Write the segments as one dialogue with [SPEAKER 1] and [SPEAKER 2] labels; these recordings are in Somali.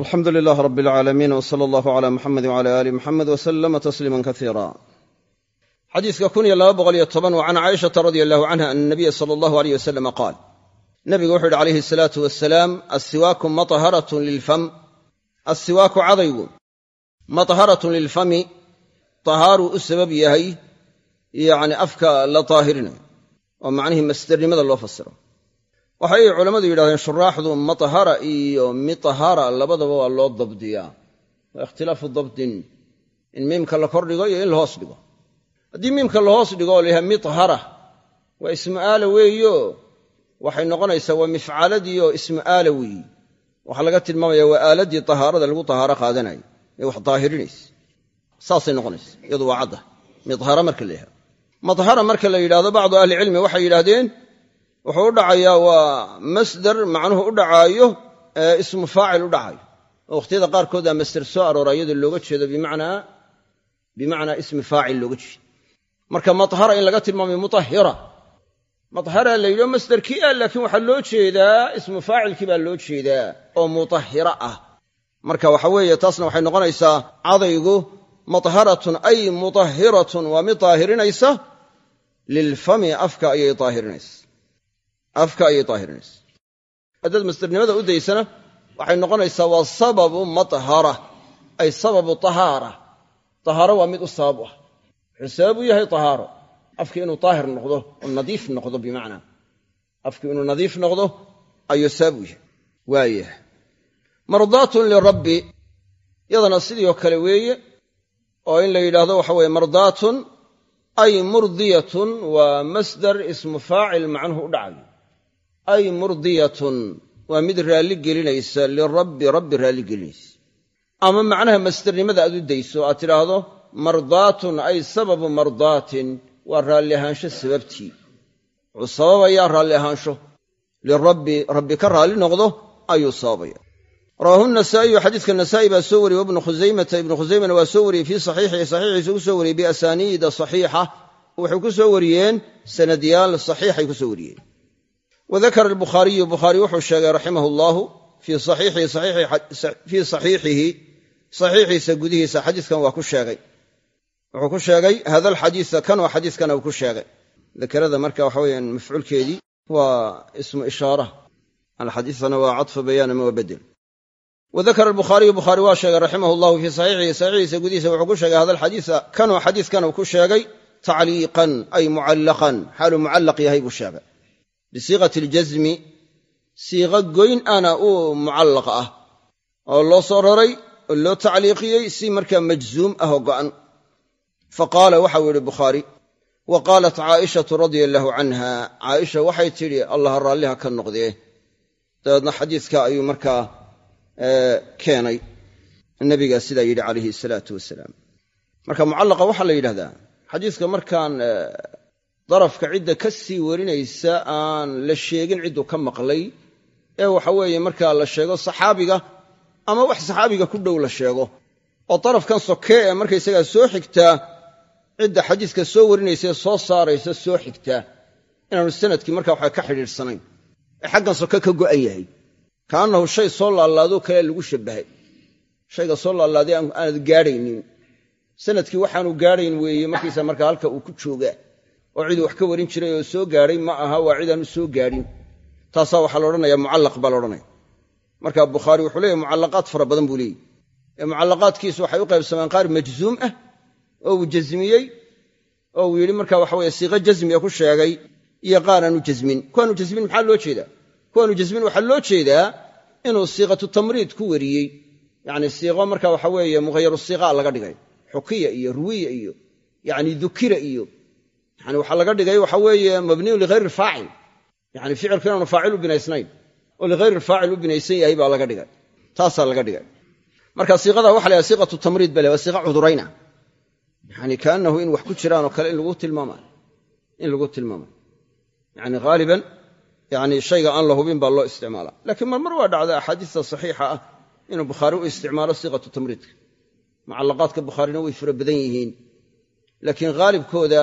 [SPEAKER 1] alxamdu lilaah rab alcaalamiin w sala allahu cala muxamedi wcala aali muxamed wasalama tasliima kasiira xadiiska kun iyo laba boqol iyo toban wa can caaishata radia allahu canha ana nabiya sala allahu aleyh wasalama qaal. Nabigu wuxu yidhi calayhi asalaatu wasalaam assiwaaku matharatun lilfam assiwaaku cadaygu matharatun lilfami tahaaruu u sabab yahay yacni afka la taahirinayo oo waxay culammadu yidhahdeen shuraaxdu matahara iyo mitahara labadaba waa loo dabdiyaa. Waa ikhtilaafu dabdin in miimka la kordhigo iyo in la hoos dhigo. Haddii miimka la hoos dhigo oo la yahay mithara waa ismu aala weeyo. Waxay noqonaysaa waa mifcaladii oo ismu aala weeyi. Waxaa laga tilmaamaya waa aaladii tahaarada lagu tahaaro qaadanayo ee wax daahirinaysa. Saasay noqonaysa. Iyadu waa cadda. Mithara marka la yihahdo mathara marka la yidhahdo bacdu ahlicilmi waxay yidhaahdeen wuxuu u dhacayaa waa masdar macnuhu u dhacaayo ismu faacil u dhacayo oo wakhtiyada qaarkooda masder soo aroora iyadoo looga jeedo bimacnaa ismi faacil looga jeedo. Marka mathara in laga tilmaamayo mutahira mathara la yidhio masderkii ah laakiin waxaa loo jeedaa ismu faacilkii baa loo jeedaa oo mutahira ah. Marka waxa weeye taasna waxay noqonaysaa cadaygu matharatun ay mutahiratun waa mid daahirinaysa lilfami afka ayay daahirinaysa afka ayay daahirinaysa haddaad masdernimada u daysana waxay noqonaysaa waa sababu mathara ay sababu tahaara. Tahaaro waa mid u sabab ah. Wuxuu u yahay tahaaro. Afki inuu daahir noqdo oo nadiif noqdo bimacnaa. Afki inuu nadiif noqdo ayuu sabab u yahay. Waayah mardaatun lirabbi yadana sidii oo kale weeye oo in la yidhaahdo waxa weeye mardaatun ay murdiyatun waa masdar ismu faacil macnuhu u dhacayo ay murdiyatun. Waa mid raalli gelinaysa lirabbi rabbi raalli gelinaysa ama macnaha masdernimada aad u dayso aad tidhaahdo mardaatun ay sababu mardaatin waa raalli ahaansho sababtii. Wuxuu sababayaa raalli ahaansho. Lirabbi rabbi ka raalli noqdo ayuu sababaya rawaahu nasaa'iyu xadiiska nasaa'i baa soo wariyey wabnu khusaymata ibnu khusaymana waa soo wariyey fii saxiixihi saxiixiisa ku soo wariyey biasaniida saxiixa. Waxay ku soo wariyeen sanadyaal saxiixay ku soo wariyeen wadakara albukhaariyu bukhaari wuxuu sheegay raximah allahu fii saxiixihi saxiixiisa gudihiisa xadiiskan waa ku sheegay wuxuu ku sheegay hada alxadiisa kan oo xadiiskana uu ku sheegay dakarada marka waxa weyaan mafcuulkeedii waa ismu ishaara alxadiisana waa cadfu bayaan ama waa bedel wadakara albukhaariyu bukhaari waa sheegay raximah allahu fii saxiixihi saxiixiisa gudihiisa wuxuu ku sheegay hada alxadiisa kanoo xadiiskan uu ku sheegay tacliiqan ay mucallaqan xaaluu mucallaq yahay buu sheegay bisiiqati aljasmi siiqa goyn ana uu mucallaq ah oo loo soo raray oo loo tacliiqiyey si markaa majzuum ah oo go'an. Fa qaala waxau yidhi bukhaari wa qaalat caaishatu radia allaahu canha caaisha waxay tidhi allaha raalliha ka noqdee. Dabeedna xadiiska ayuu markaa keenay. Nabigaa sidaa yidhi calayhi salaatu wasalaam. Marka mucallaqa waxaa la yidhahdaa xadiiska markaan darafka cidda ka sii warinaysa aan la sheegin cidduu ka maqlay ee waxa weeye markaa la sheego saxaabiga ama wax saxaabiga ku dhow la sheego. Oo darafkan sokee ee markaysagaa soo xigtaa cidda xadiiska soo warinaysa soo saaraysa soo xigtaa inaanu sannadkii markaa waxa ka xidhiidhsanayn ee xaggan soke ka go'an yahay. Kaannahu shay soo laalaadoo kale lagu shabbahay. Shayga soo laalaaday aanad gaadhaynin. Sanadkii waxaanu gaadhayn weeye markaysa markaa halka uu ku joogaa oo ciduu wax ka warin jiray oo soo gaadhay ma aha waa cidaanu soo gaadhin taasaa waxaa la odhanaya mucallaq baa la odhanaya. Marka bukhaari wuxuu leeyahy mucallaqaad fara badan buu leeyahy ee mucallaqaadkiisu waxay u qaybsamaan qaar majzuum ah oo uu jasmiyey oo uu yidhi marka waxa weye siiqo jasmiga ku sheegay iyo qaar aanu jasmin kuwaanu jasmin maxaa loo jeedaa? Kuwaanu jasmin waxaa loo jeedaa inuu siiqatu tamriid ku wariyey. Yacni siiqo marka waxa weeye muhayaru siiqaa laga dhigay. Xukiya iyo ruwiya iyo yacni dukira iyo yani waxaa laga dhigay waxa weeye mabniyun lighayri faacil. Yani ficilku inaanu faacil u binaysnayn. Oo lighayri faacil u binaysan yahay baa laga dhigay. Taasaa laga dhigay. Marka siiqada waxa la siiqatu tamriid ba le waa siiqa cudurayna. Yani kaanahu in wax ku jiraanoo kale in lagu tilmaamayo in lagu tilmaamayo yani haaliban yani shayga aan la hubin baa loo isticmaala lakiin marmar waa dhacda axaadiista saxiixa ah inuu bukhaari u isticmaalo siiqatu tamriidka. Mucallaqaadka bukhaarina way fara badan yihiin. Laakiin haalibkooda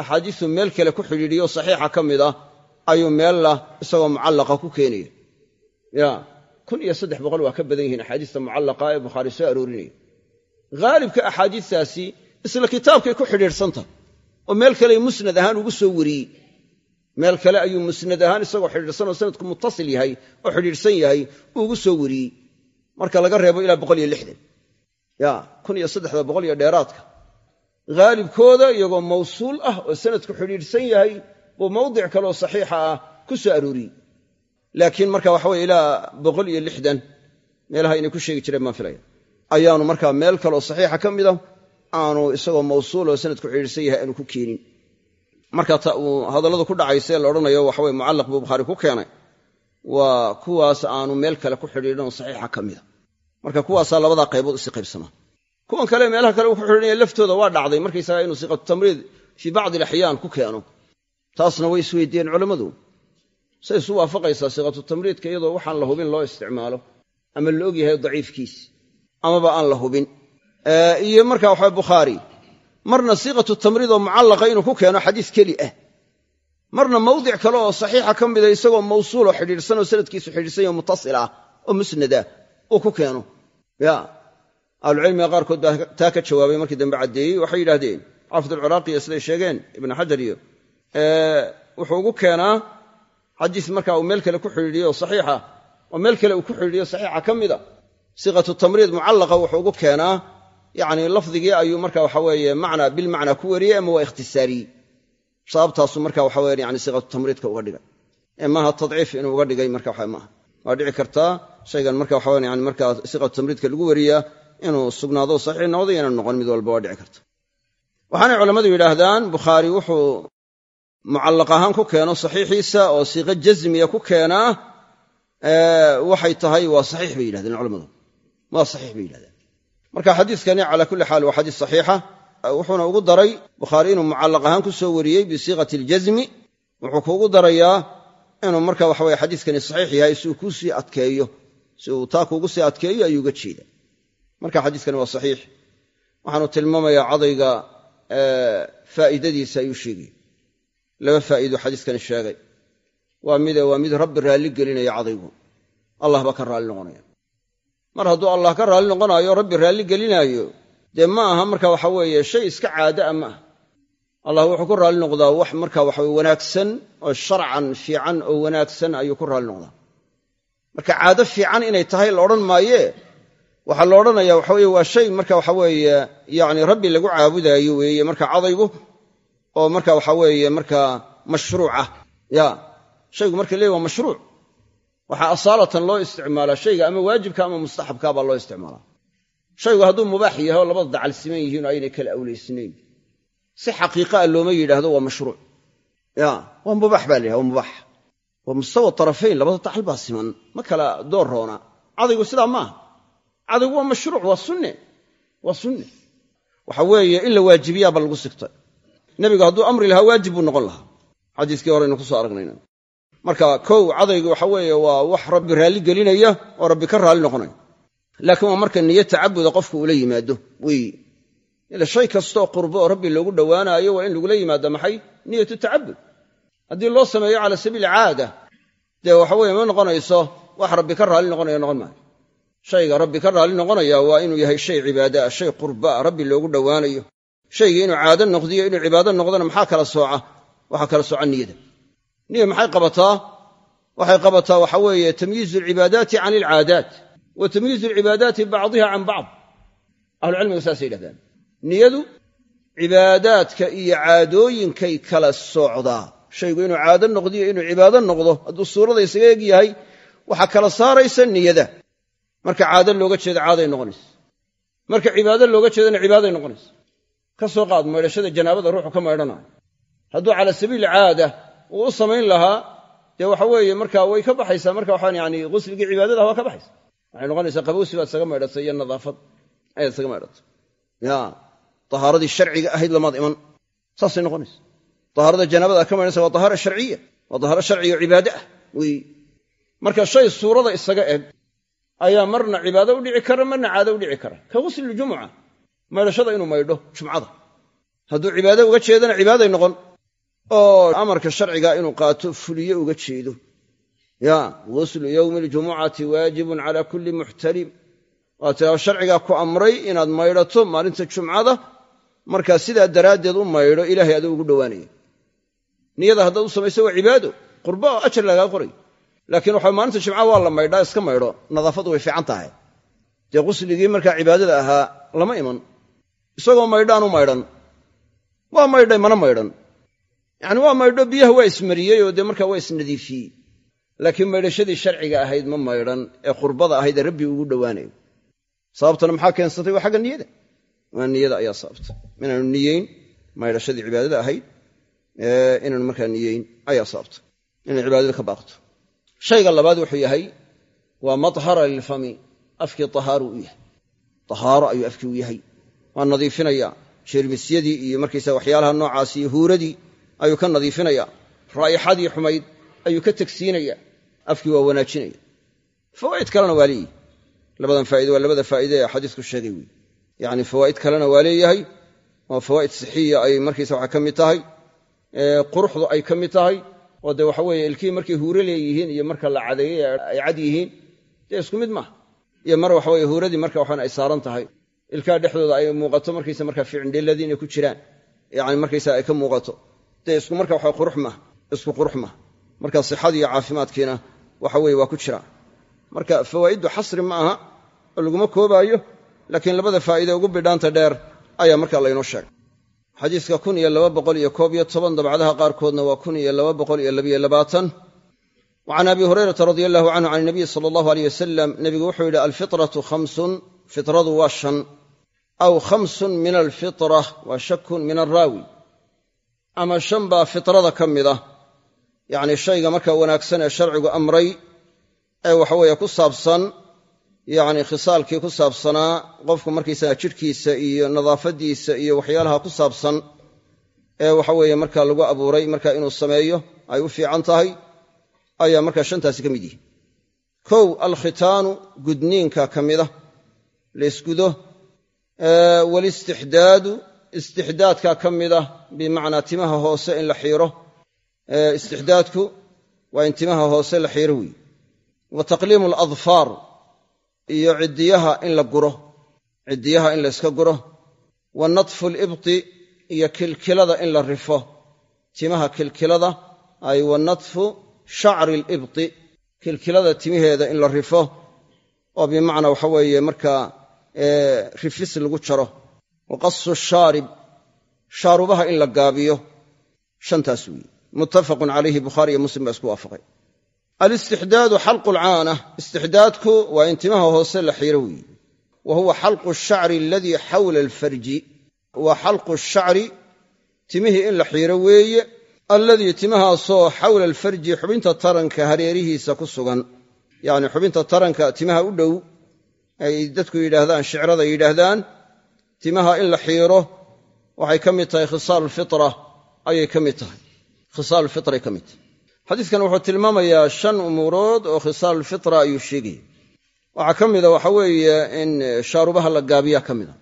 [SPEAKER 1] axaadiistu meel kale ku xidhiidhiyo saxiixa ka mid ah ayuu meella isagoo mucallaqa ku keenaya. Ya kun iyo saddex boqol waa ka badan yihiin axaadiista mucallaqa ee bukhaari soo aroorinaya. Haalibka axaadiistaasi isla kitaabkay ku xidhiidhsantah oo meel kale musnad ahaan ugu soo wariyey. Meel kale ayuu musnad ahaan isagoo xidhiidhsan oo sanadku muttasil yahay oo xidhiidhsan yahay ugu soo wariyey. Marka laga reebo ilaa boqol iyo lixdan. Ya kun iyo saddexda boqol iyo dheeraadka haalibkooda iyagoo mawsuul ah oo sanadku xidhiidhsan yahay buu mawdic kaleoo saxiixa ah ku soo arooriyey. Laakiin marka waxa weye ilaa boqol iyo lixdan meelaha inay ku sheegi jireen baan filaya ayaanu markaa meel kaleoo saxiixa ka mida aanu isagoo mawsuul oo sanadku xidhiidhsan yahay aanu ku keenin. Marka ta uu hadalladu ku dhacayse la odhanayo waxaweye mucallaq buu bukhaari ku keenay waa kuwaas aanu meel kale ku xidhiidhan saxiixa ka mida marka kuwaasaa labadaa qaybood isi qaybsamaa kuwan kale meelaha kale uu ku xidhiidhanya laftooda waa dhacday. Markaysaga inuu siqatu tamriid fii bacdi alaxyaan ku keeno. Taasna way isweydiiyeen culammadu say isu waafaqaysaa siqatu tamriidka iyadoo waxaan la hubin loo isticmaalo. Ama la og yahay daciifkiis. Amaba aan la hubin. Iyo marka waxa bukhaari. Marna siiqatu tamriid oo mucallaqa inuu ku keeno xadiis keli ah. Marna mawdic kale oo saxiixa ka mida isagoo mawsuuloo xidhiidhsan oo sanadkiisu xidhiidsan yaho muttasil ah oo musnad ah uu ku keeno. Ya ahlucilmiga qaarkood baa taa ka jawaabay markii dambe caddeeyey. Waxay yidhahdeen xaafid alciraaqiyo siday sheegeen ibnu xajar iyo wuxuu ugu keenaa xadiis marka uu meel kale ku xidhiidhiyo saxiixa oo meel kale uu ku xidhiidhiyo saxiixa ka mida siiqatu tamriid mucallaqa wuxuu ugu keenaa yacni lafdigii ayuu marka waxa weeye macna bilmacnaa ku wariyey ama waa ikhtisaariyey sababtaasu marka waxa weye yani siiqatu tamriidka uga dhigay. Ee maaha tadciif inuu uga dhigay marka waxa maaha. Waa dhici kartaa shaygan marka waxa yani markaa siiqatu tamriidka lagu wariyaa inuu sugnaado saxiix noqdo inaan noqon mid walba waa dhici karta waxaanay culammadu yidhaahdaan bukhaari wuxuu mucallaq ahaan ku keeno saxiixiisa oo siiqo jasmiya ku keenaa waxay tahay waa saxiix bay yidhahdeen culammadu. Waa saxiix bay yidhahdeen marka xadiiskani cala kulli xaal waa xadiis saxiixa. Wuxuuna ugu daray bukhaari inuu mucallaq ahaan ku soo wariyey bisiiqati aljasmi wuxuu kuugu darayaa inuu marka waxa weye xadiiskani saxiix yahay si uu kuu adkeeyo. Si uu taa kuugu sii adkeeyo ayuu uga jeeda marka xadiiskani waa saxiix. Waxaanu tilmaamayaa cadayga faa'iidadiisa ayuu sheegaya laba faa'iido xadiiskani sheegay. Waa mide waa mid rabbi raalli gelinaya cadaygu. Allah baa ka raalli noqonaya. Mar hadduu allah ka raalli noqonaayo rabbi raalli gelinaayo dee ma aha marka waxa weeye shay iska caada a ma aha. Allah wuxuu ku raalli noqdaa wax marka waxa wanaagsan oo sharcan fiican oo wanaagsan ayuu ku raalli noqdaa. Marka caado fiican inay tahay la odhan maayee waxaa la odhanaya waxa weye waa shay marka waxa weeye yacni rabbi lagu caabudaayo weeye marka cadaygu oo marka waxa weeye markaa mashruucah ya shaygu marka leey waa mashruuc. Waxaa asaalatan loo isticmaalaa shayga ama waajibka ama mustaxabka baa loo isticmaalaa. Shaygu hadduu mubaax yahay oo labada dacal siman yihiin oo aynay kala awlaysnayn si xaqiiqaa looma yidhaahdo waa mashruuc. Ya waa mubaax baa la waa mubaax. Waa mustawa tarafayn labada dacal baa siman. Ma kala door roona. Cadaygu sidaa maaha cadaygu waa mashruuc waa sunne waa sunne. Waxa weeye in la waajibiyaaba lagu sigtay. Nebigu hadduu amri lahaa waajib buu noqon lahaa. Xadiiskii horeynu ku soo aragnayna. Marka kow cadaygu waxa weeye waa wax rabbi raalli gelinaya oo rabbi ka raalli noqonaya. Laakiin waa marka niyo tacabuda qofku ula yimaado weeye ila shay kastooo qurbo oo rabbi loogu dhowaanaayo waa in lagula yimaado maxay? Niyatu tacabud haddii loo sameeyo cala sabiili caada dee waxa weye ma noqonayso wax rabbi ka raalli noqonaya noqon maayo shayga rabbi ka raalli noqonaya waa inuu yahay shay cibaada ah shay qurba ah rabbi loogu dhowaanayo. Shaygii inuu caado noqdiyo inuu cibaado noqdona maxaa kala sooca? Waxaa kala sooca niyada. Niya maxay qabataa? Waxay qabataa waxa weeye tamyiizu alcibaadaati can alcaadaat wa tamyiizu alcibaadaati bacdiha can bacd. Ahlucilmiga saasay yidhahdaan. Niyadu cibaadaadka iyo caadooyinkay kala soocdaa shaygu inuu caado noqdiyo inuu cibaado noqdo hadduu suurada isaga eg yahay waxaa kala saaraysa niyada marka caado looga jeedo caaday noqonaysa marka cibaado looga jeedona cibaaday noqonaysa ka soo qaad maydhashada janaabada ruuxu ka maydhanaayo hadduu cala sabiili caada uu u samayn lahaa dee waxa weeye marka way ka baxaysaa marka waxaan yani qusligii cibaadadaha waa ka baxaysa. Waxay noqonaysaa qabowsi baad isaga maydhatay iyo nadaafad ayaad isaga maydhatay ya tahaaradii sharciga ahayd lamaad iman. Saasay noqonaysa tahaarada janaabada ka maydhanaysa waa tahaara sharciya waa tahaaro sharciga cibaade ah wey marka shay suurada isaga eg ayaa marna cibaado u dhici kara marna caado u dhici kara. Ka gusliljumuca maydhashada inuu maydho jumcada. Hadduu cibaado uga jeedana cibaaday noqon. Oo amarka sharciga inuu qaato fuliye uga jeedo. Ya guslu yowmi aljumucati waajibun cala kulli muxtalim waa tiraa sharcigaa ku amray inaad maydhato maalinta jumcada markaa sidaa daraaddeed u maydho ilahay adoo ugu dhowaanaya. Niyada haddaad u samayso waa cibaado. Qurba oo ajar lagaa qoray laakiin waxa maalinta jimca waa la maydhaa iska maydho. Nadaafaddu way fiican tahay. Dee qusligii markaa cibaadada ahaa lama iman. Isagoo maydhaanu maydhan. Waa maydhay mana maydhan. Yacni waa maydho biyaha waa ismariyey oo dee markaa waa isnadiifiyey. Laakiin maydhashadii sharciga ahayd ma maydhan ee qurbada ahayd ee rabbi ugu dhowaanayo sababtana maxaa keensatay? Waa xagga niyada. Waa niyada ayaa sababtay inaanu niyeyn maydhashadii cibaadada ahayd inaanu markaa niyeyn ayaa sababtay inay cibaadada ka baaqto shayga labaad wuxuu yahay waa madhara lilfami afkii tahaaru u yahay. Tahaaro ayuu afkii u yahay. Waa nadiifinaya jeermisyadii iyo markaysa waxyaalaha noocaas iyo huuradii ayuu ka nadiifinaya raa'ixadii xumayd ayuu ka tegsiinaya afkii waa wanaajinaya. Fawaa'id kalena waa leeyihi labadan faa'ido waa labada faa'ide ee xadiisku sheegay wey yacni fawaa'id kalena waa leeyahay oo fawaa'id sixiya ay markaysa waxa ka mid tahay quruxdu ay ka mid tahay oo dee waxa weeye ilkihii markay huuro leeyihiin iyo marka la cadeeyey ay cad yihiin dee isku mid maaha. Iyo mar waxa weye huuradii marka waxaan ay saaran tahay ilkaha dhexdooda ay muuqato markaysa marka ficindheeladii inay ku jiraan. Yani markaysa ay ka muuqato. Dee isku marka waxa qurux maaha isku qurux maaha. Marka sixadii iyo caafimaadkiina waxa weye waa ku jira. Marka fawaa'iddu xasri ma aha oo laguma koobaayo laakiin labada faa'iide ugu bidhaanta dheer ayaa marka laynoo sheegay xadiiska kun iyo laba boqol iyo koob iyo toban dabcadaha qaarkoodna waa kun iyo laba boqol iyo labiyo labaatan. Wa can abi hurayrata radia allahu canhu can inabiyi sala allahu aleyh wasalam nebigu wuxuu yidhi alfitratu khamsun fitradu waa shan. Aw khamsun min alfitra waa shakun min alraawi ama shan baa fitrada ka mid ah. Yacni shayga marka wanaagsan ee sharcigu amray ee waxaweeye ku saabsan yacni khisaalkii ku saabsanaa qofku markaysaga jidhkiisa iyo nadaafadiisa iyo waxyaalaha ku saabsan ee waxaweeye marka lagu abuuray marka inuu sameeyo ay u fiican tahay ayaa markaa shantaasi ka mid yihi kow alkhitaanu gudniinka ka mida laysgudo walistixdaadu istixdaadka ka mida bimacnaa timaha hoose in la xiiro istixdaadku waa in timaha hoose la xiiro weeye wa taqliimu aladfaar iyo ciddiyaha in la guro ciddiyaha in la yska guro wa natfu libti iyo kilkilada in la rifo. Timaha kilkilada ay wa natfu shacri libti kilkilada timaheeda in la rifo oo bimacnaa waxa weeye markaa rifis lagu jaro. Wa qasu shaarib shaarubaha in la gaabiyo. Shantaas weeye. Muttafaqun calayhi bukhaari iyo muslim baa isku waafaqay alistixdaadu xalqu lcaana. Istixdaadku waa in timaha hoose la xiiro weeye. Wa huwa xalqu shacri aladii xawla alfarji. Waa xalqu shacri timihii in la xiiro weeye alladii timahaasoo xawla alfarji xubinta taranka hareerihiisa ku sugan. Yacni xubinta taranka timaha u dhow ay dadku yidhaahdaan shicrada yidhaahdaan timaha in la xiiro waxay ka mid tahay khisaal ka mid xadiidkan wuxuu tilmaamayaa shan umuurood oo khishaalulfitra ayuu sheegaya waxaa ka mida waxa weeye in shaarubaha la gaabiyaa ka mida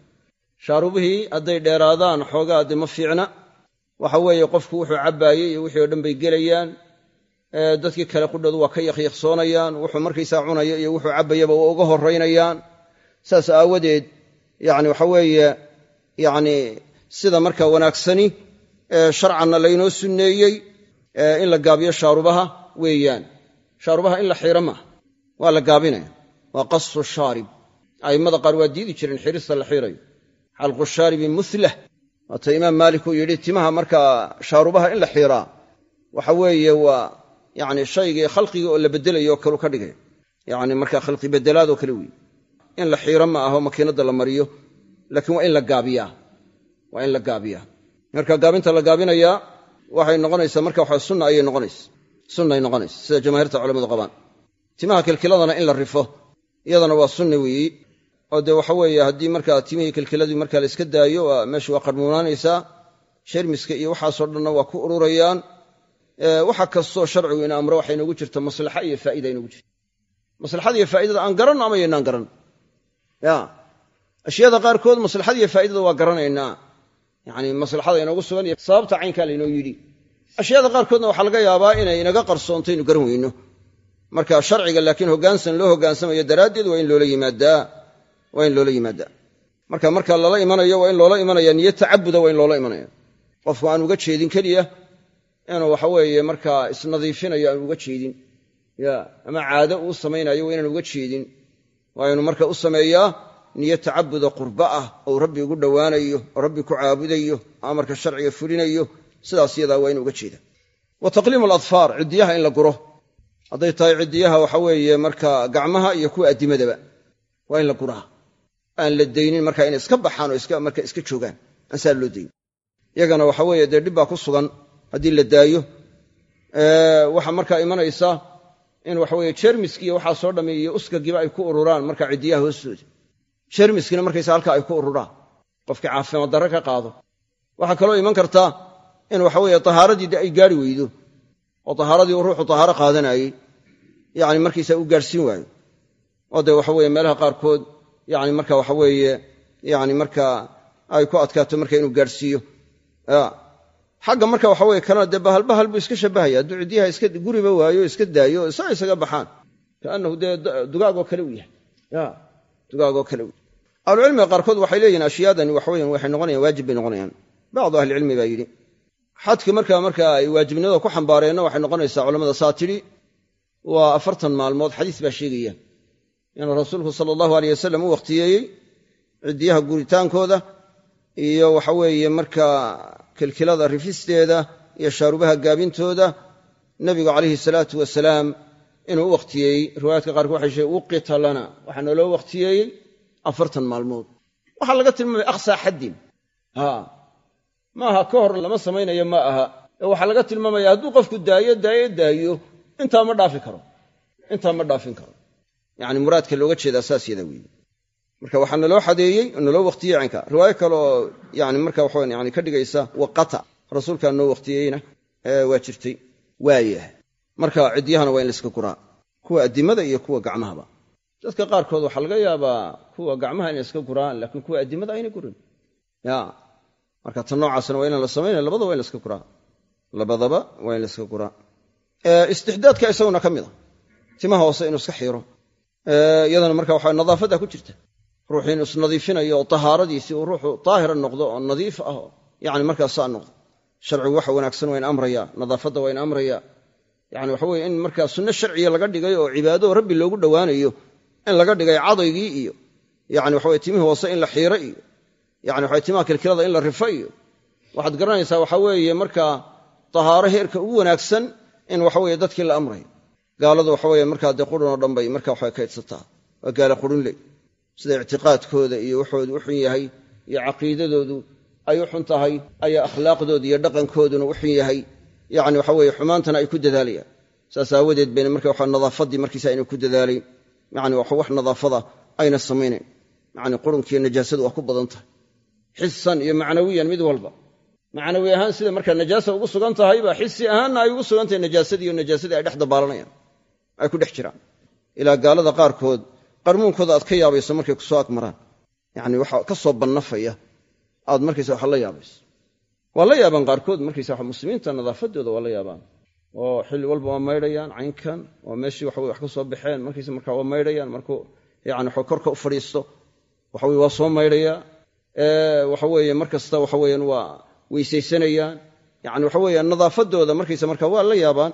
[SPEAKER 1] shaarubihii hadday dheeraadaan xoogaa de ma fiicna. Waxa weeye qofku wuxuu cabbaayey iyo wixii o dhan bay gelayaan. Dadkii kale qudhoodu waa ka yakhyakhsoonayaan wuxuu markaysaa cunaya iyo wuxuu cabbayaba waa uga horraynayaan saas aawadeed yani waxa weeye yani sida marka wanaagsani sharcanna laynoo sunneeyey in la gaabiyo shaarubaha weeyaan. Shaarubaha in la xiiro maaha waa la gaabinaya. Waa qasu shaarib. A'immada qaar waa diidi jireen xirista la xiirayo. Xalqu shaaribi muhlah waata imaam maalik uu yidhi timaha markaa shaarubaha in la xiiraa waxa weeye waa yani shaygii khalqigii oo la bedelayo kalu ka dhigay. Yani marka khalqi bedelaadoo kale weeye. In la xiiro ma aho makiinadda la mariyo laakiin waa in la gaabiyaa. Waa in la gaabiyaa. Marka gaabinta la gaabinayaa waxay noqonaysaa marka waxa sunna ayay noqonaysa sunnay noqonaysa sida jamaahiirta culamadu qabaan. Timaha kilkiladana in la rifo iyadana waa sunna weeyi. Oo dee waxa weeye haddii markaa timihii kilkiladii marka la iska daayo meesha waa qarmuunaanaysaa shermiska iyo waxaasoo dhanna waa ku ururayaan. Waxa kastoo sharcigu ina amro waxay noogu jirta maslaxa iyo faa'ida inoogu jirta maslaxada iyo faa'idada aan garanno ama yaynaan garan? Ya ashyaada qaarkood maslaxada iyo faa'idada waa garanaynaa yani maslaxada inoogu sugan iyo sababta caynkaa laynoo yidhi. Ashyaada qaarkoodna waxaa laga yaabaa inay inaga qarsoonto inu garan weyno. Marka sharciga laakiin hoggaansan loo hoggaansamayo daraaddeed waa in loola yimaadaa. Waa in loola yimaadaa. Marka marka lala imanayo waa in loola imanaya niyo tacabuda waa in loola imanaya qofku aan uga jeedin keliya inuu waxa weeye markaa isnadiifinayo aan uga jeedin. Ya ama caado uu samaynayo waa inaan uga jeedin. Waa inuu marka u sameeyaa niyo tacabuda qurba ah ou rabbi ugu dhowaanayo oo rabbi ku caabudayo amarka sharciga fulinayo sidaas yadaa waa inu uga jeeda. Wa taqliimu aladfaar ciddiyaha in la guro. Hadday tahay ciddiyaha waxa weeye marka gacmaha iyo kuwa addimadaba waa in la guraa. Aan la daynin marka inay iska baxaan oo marka iska joogaan aan loo dayn. Yagana waxa weeye dee dhib baa ku sugan haddii la daayo. Waxaa markaa imanaysa in waxaweye jermiski iyo waxaa soo dhameey iyo uskagiba ay ku ururaan marka ciddiyaha hoostooda jermiskina markaysa halkaa ay ku ururaan. Qofkii caafimaad darre ka qaado. Waxaa kaloo iman karta in waxaweye tahaaradii ay gaari weydo. Oo tahaaradii uu ruuxu tahaaro qaadanayey. Yani markiisa u gaadhsiin waayo. Oo dee waxaweye meelaha qaarkood yani marka waxaweeye yani marka ay ku adkaato marka inuu gaadhsiiyo xagga marka waxaweye kalena dee bahalbahal buu iska shabahaya. Hadduu iska guriba waayo iska daayo saa isaga baxaan. Kaannahu dee dugaagoo kale u yahay. Ya. Dugaagoo kale u yahay ahlucilmiga qaarkood waxay leeyihiin ashyaadani waxweyan waxay noqonayan waajib bay noqonayaan. Bacdu ahlicilmi baa yidhi xadka markaa marka ay waajibnimada ku xambaareenna waxay noqonaysaa culamada saa tidhi waa afartan maalmood xadiis baa sheegaya inuu rasuulku sala allahu aleyh wasalam u wakhtiyeeyey ciddiyaha guritaankooda iyo waxaweeye markaa kilkilada rifisteeda iyo shaarubaha gaabintooda. Nebigu calayhi salaatu wasalaam inuu u wakhtiyeeyey riwaayaadka qaarkood waxay sheegen wuqita lana. Waxaa naloo wakhtiyeeyey afartan maalmood. Waxaa laga tilmaamaya aqsaa xaddin ha. Maaha ka hor lama samaynayo ma aha. Ee waxaa laga tilmaamaya hadduu qofku daayo daayo daayo intaa ma dhaafi karo. Intaa ma dhaafin karo. Yacni muraadka looga jeedaa saas yadaa weeye. Marka waxaa naloo xadeeyey oo naloo waktiyey caynka riwaayo kale oo yani marka waxaa yani ka dhigaysa waqata. Rasuulkaa noo waktiyeyna waa jirtay waayah marka cidyahana waa in layska guraa. Kuwa addimada iyo kuwa gacmahaba. Dadka qaarkood waxaa laga yaabaa kuwa gacmaha inay iska guraan laakiin kuwa addimada ayna gurin. Ya marka tan noocaasna waa inaan la samaynaya labadaba waa in laska guraa labadaba waa in layska guraa istixdaadka isaguna ka mid a timaha hoose inuu iska xiiro. Iyadana marka waxa nadaafadda ku jirta. Ruuxii isnadiifinayo oo tahaaradiisii uu ruuxu daahira noqdo oo nadiif ah yani markaas saa noqdo. Sharcigu waxa wanaagsan waa in nadaafadda waa in amraya. Yani waxa weye in markaa sunno sharciya laga dhigay oo cibaado rabbi loogu dhowaanayo in laga dhigay cadaygii iyo yani waxaweye timihii hoose in la xiiro iyo yani waxa timaha kilkilada in la rifo iyo. Waxaad garanaysaa waxa weeye markaa tahaaro heerka ugu wanaagsan in waxaweye dadkii la amrayo gaaladu waxaweye markaa dee qurun oo dhan bay marka waxa kaydsataa waa gaala qurunley sida ictiqaadkooda iyo waxoodu u xun yahay iyo caqiidadoodu ay u xun tahay ayaa akhlaaqdooda iyo dhaqankooduna u xun yahay. Yani waxa weye xumaantana ay ku dadaalayaan saas aawadeed bayna marka waxa nadaafaddii markiisa ayna ku dadaalayn yani wax nadaafada ayna samaynayn yani qurunkiiyo najaasadu waa ku badan tahay. Xisan iyo macnawiyan mid walba. Macnawi ahaan sida markaa najaasa ugu sugan tahayba xisi ahaanna ay ugu sugan tahay najaasadii iyo najaasadii ay dhex dabaalanayaan. Ay ku dhex jiraan. Ilaa gaalada qaarkood qarmuunkooda aad ka yaabayso markay ku soo agmaraan. Yani waxa ka soo bannafaya aad markaysa waxa la yaabayso. Waa la yaabaan qaarkood markaysa waxa muslimiinta nadaafadooda waa la yaabaan. Oo xilli walba waa maydhayaan caynkan oo meeshii waxaweye wax ka soo baxeen markaysa markaa waa maydhayaan markuu yani waxa korka u fadhiisto waxaweye waa soo maydhayaa waxaweeye mar kasta waxaweyan waa weysaysanayaan yani waxa weeye nadaafadooda markaysa markaa waa la yaabaan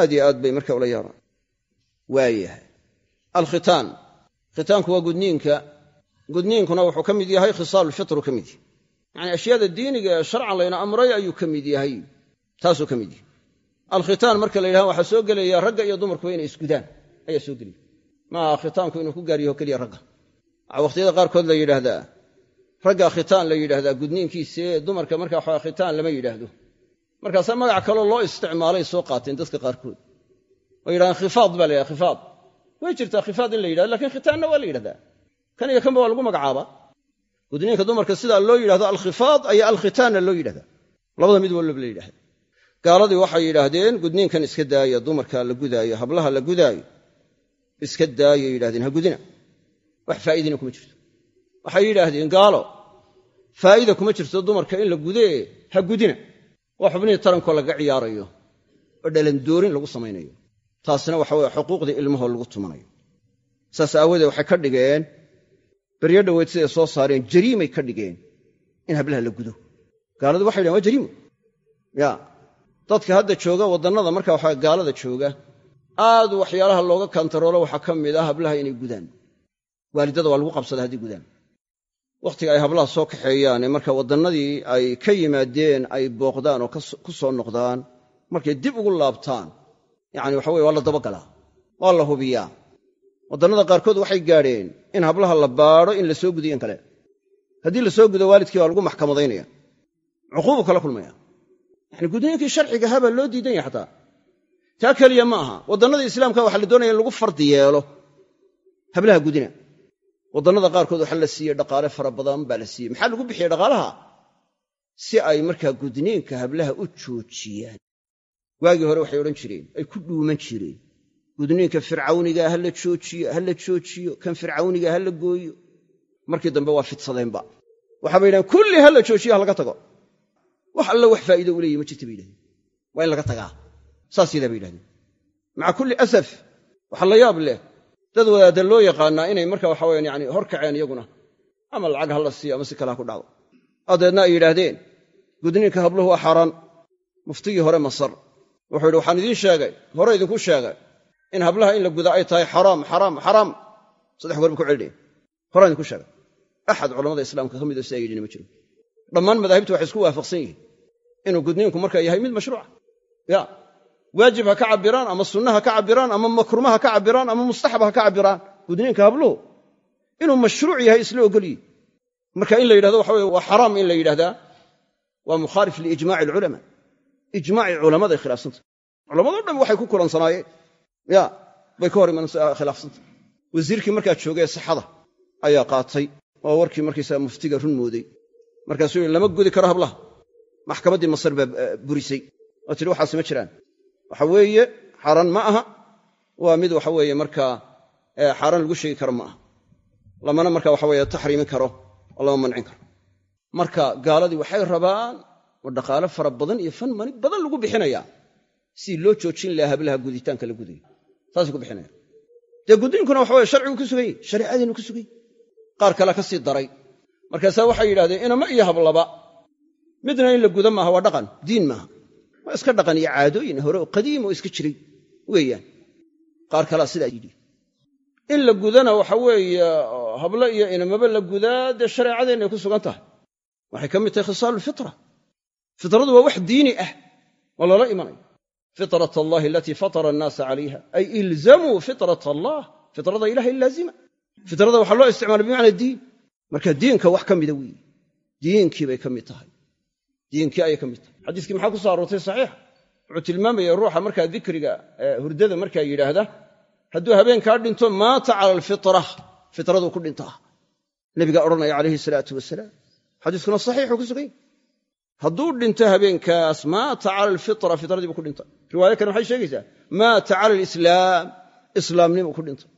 [SPEAKER 1] aad iyo aad bay marka ula yaabaan. Waayahay alkhitaan. Khitaanku waa gudniinka. Gudniinkuna wuxuu ka mid yahay khisaalulfitru ka mid yahay. Yacani ashyaada diiniga ee sharcan layna amray ayuu ka mid yahay. Taasuu ka mid yahay. Alkhitaan marka la yidhaha waxaa soo gelaya ragga iyo dumarkuba inay isgudaan. Ayaa soo gelaya maaha khitaanku inuu ku gaaryaho keliya ragga waxaa wakhtiyada qaarkood la yidhaahdaa. Ragga khitaan la yidhahdaa gudniinkiisee dumarka marka waxaa khitaan lama yidhaahdo. Markaasaa magac kaloo loo isticmaalay soo qaateen dadka qaarkood. Oo yidhahdaan khifaad baa la khifaad. Way jirtaa khifaad in la yidhahdo lakiin khitaanna waa la yidhahdaa kan iyo kanba waa lagu magacaabaa gudniinka dumarka sidaa loo yidhahdo alkhifaad ayaa alkhitaanna loo yidhahdaa labada mid walba la yidhahda gaaladii waxay yidhaahdeen gudniinkan iska daaya dumarka la gudaayo hablaha la gudaayo. Iska daayay yidhahdeen ha gudina wax faa'iidina kuma jirto. Waxay yidhaahdeen gaalo faa'iida kuma jirto dumarka in la gudee ha gudina. Waa xubnihii tarankoo laga ciyaarayo oo dhalandoorin lagu samaynayo. Taasna waxa weye xuquuqdii ilmahoo lagu tumanayo. Saas aawadeed waxay ka dhigeen beryo dhoweyd siday soo saareen jariimay ka dhigeen in hablaha la gudo. Gaaladu waxay yidhahen waa jariimo. Ya dadka hadda jooga waddannada marka waxa gaalada jooga aad waxyaalaha looga kantaroolo waxaa ka mid ah hablaha inay gudaan waalidada waa lagu qabsada haddii gudaan wakhtiga ay hablaha soo kaxeeyaan ee marka waddannadii ay ka yimaadeen ay booqdaan oo ku soo noqdaan markay dib ugu laabtaan yacani waxa weye waa la dabagalaa waa la hubiyaa. Waddannada qaarkood waxay gaadheen in hablaha la baadho in la soo gudiyen kale. Haddii la soo gudo waalidkii waa lagu maxkamadaynaya cuquubu kala kulmaya. Yani gudniinkii sharciga habaa loo diidan yahay xataa. Taa keliya ma aha. Waddannada islaamka waxaa la doonaya in lagu fardi yeelo. Hablaha gudina waddannada qaarkood waxaa la siiyey dhaqaale fara badan baa la siiyey. Maxaa lagu bixiyey dhaqaalaha? Si ay markaa gudniinka hablaha u joojiyaan. Waagii hore waxay odhan jireen ay ku dhuuman jireen. Gudniinka fircawnigaa ha la joojiyo ha la joojiyo. Kan fircawniga ha la gooyo. Markii dambe waa fidsadeenba. Waxaabay yidhahen kulli ha la joojiyo ha laga tago. Wax alla wax faa'iido u leeyahy ma jirta bay yidhahdeen. Waa in laga tagaa. Saas yadaa bay yidhahdeen. Maca kulli asaf waxaa la yaab leh dad wadaadda loo yaqaannaa inay marka waxa weyaan yani hor kaceen iyaguna. Ama lacag ha la siiyo ama si kale ha ku dhacdo adeedna ay yidhaahdeen gudniinka habluhu waa xaaraan muftigii hore masar wuxuu yidhi waxaan idiin sheegay hore idinku sheegay in hablaha in la guda ay tahay xaraam xaraam xaraam. Saddex goor ba ku celidheen horaan idinku sheegay. Axad culamada islaamka ka mid oo sidaa ma jiro dhammaan madaahibtu waxay isku waafaqsan yihiin inuu gudniinku markaa yahay mid mashruuca ya waajib ha ka cabbiraan ama sunna ha ka cabbiraan ama makruuma ha ka cabbiraan ama mustaxab ha ka cabbiraan. Gudniinka habluhu inuu mashruuc yahay isla ogolyihi marka in la yidhahdo waxa weye waa xaraam in la yidhahdaa. Waa mukhaalif liijmaci alculamaa ijmaacii culammaday khilaafsanta culamado dhan waxay ku kulansanaayeen ya bay ka hor iman khilaafsanta wasiirkii markaa joogee sixada ayaa qaatay. Oo warkii markaysaa muftiga run mooday. Markaasuu lama gudi karo hablaha. Maxkamaddii masar baa burisay. Oo tidhi waxaasi ma jiraan waxa weeye xaaraan ma aha. Waa mid waxa weeye markaa xaaraan lagu sheegi karo ma aha. Lamana marka waxa weye taxriimin karo oo lama mancin karo. Marka gaaladii waxay rabaan oo dhaqaale fara badan iyo fan mani badan lagu bixinayaa si loo joojin lahaa hablaha guditaanka la gudayo. Saasay ku bixinayaan. Dee gudniinkuna waxa weye sharcigu ku sugan yahy shareecadiinu ku sugan yahy qaar kalea ka sii daray. Markaasaa waxay yidhahdeen inama iyo hablaba midna in la guda maaha waa dhaqan diin maaha waa iska dhaqan iyo caadooyin hore oo qadiim oo iska jiray weeyaan. Qaar kalea sidaa yidhi in la gudana waxa weeye hablo iyo inamaba la gudaa dee shareecadeennaay ku sugan tahay. Waxay ka mid tahay khisaalulfitra fitradu waa wax diini ah oo lala imanayo. Fitrat allahi alatii fatara annaasa calayha ay ilzamuu fitrat allah fitrada ilahay laazima. Fitrada waxaa loo isticmaala bimacna diin. Marka diinka wax ka mida weeye diinkii bay ka mid tahay diinkii ayay ka mid tahay. Xadiiskii maxaa ku soo aroortay saxiixa wuxuu tilmaamaya ruuxa markaa dikriga hurdada markaa yidhaahda hadduu habeenkaa dhinto maata cala alfitra fitraduu ku dhintaa. Nebigaa odhanaya calayhi salaatu wasalaam. Xadiiskuna saxiixuu ku sugany hadduu dhinto habeenkaas maata cala alfitra fitradii buu ku dhintay riwaayo kale maxay sheegaysaa? Maata cala alislaam islaamnimuu ku dhintay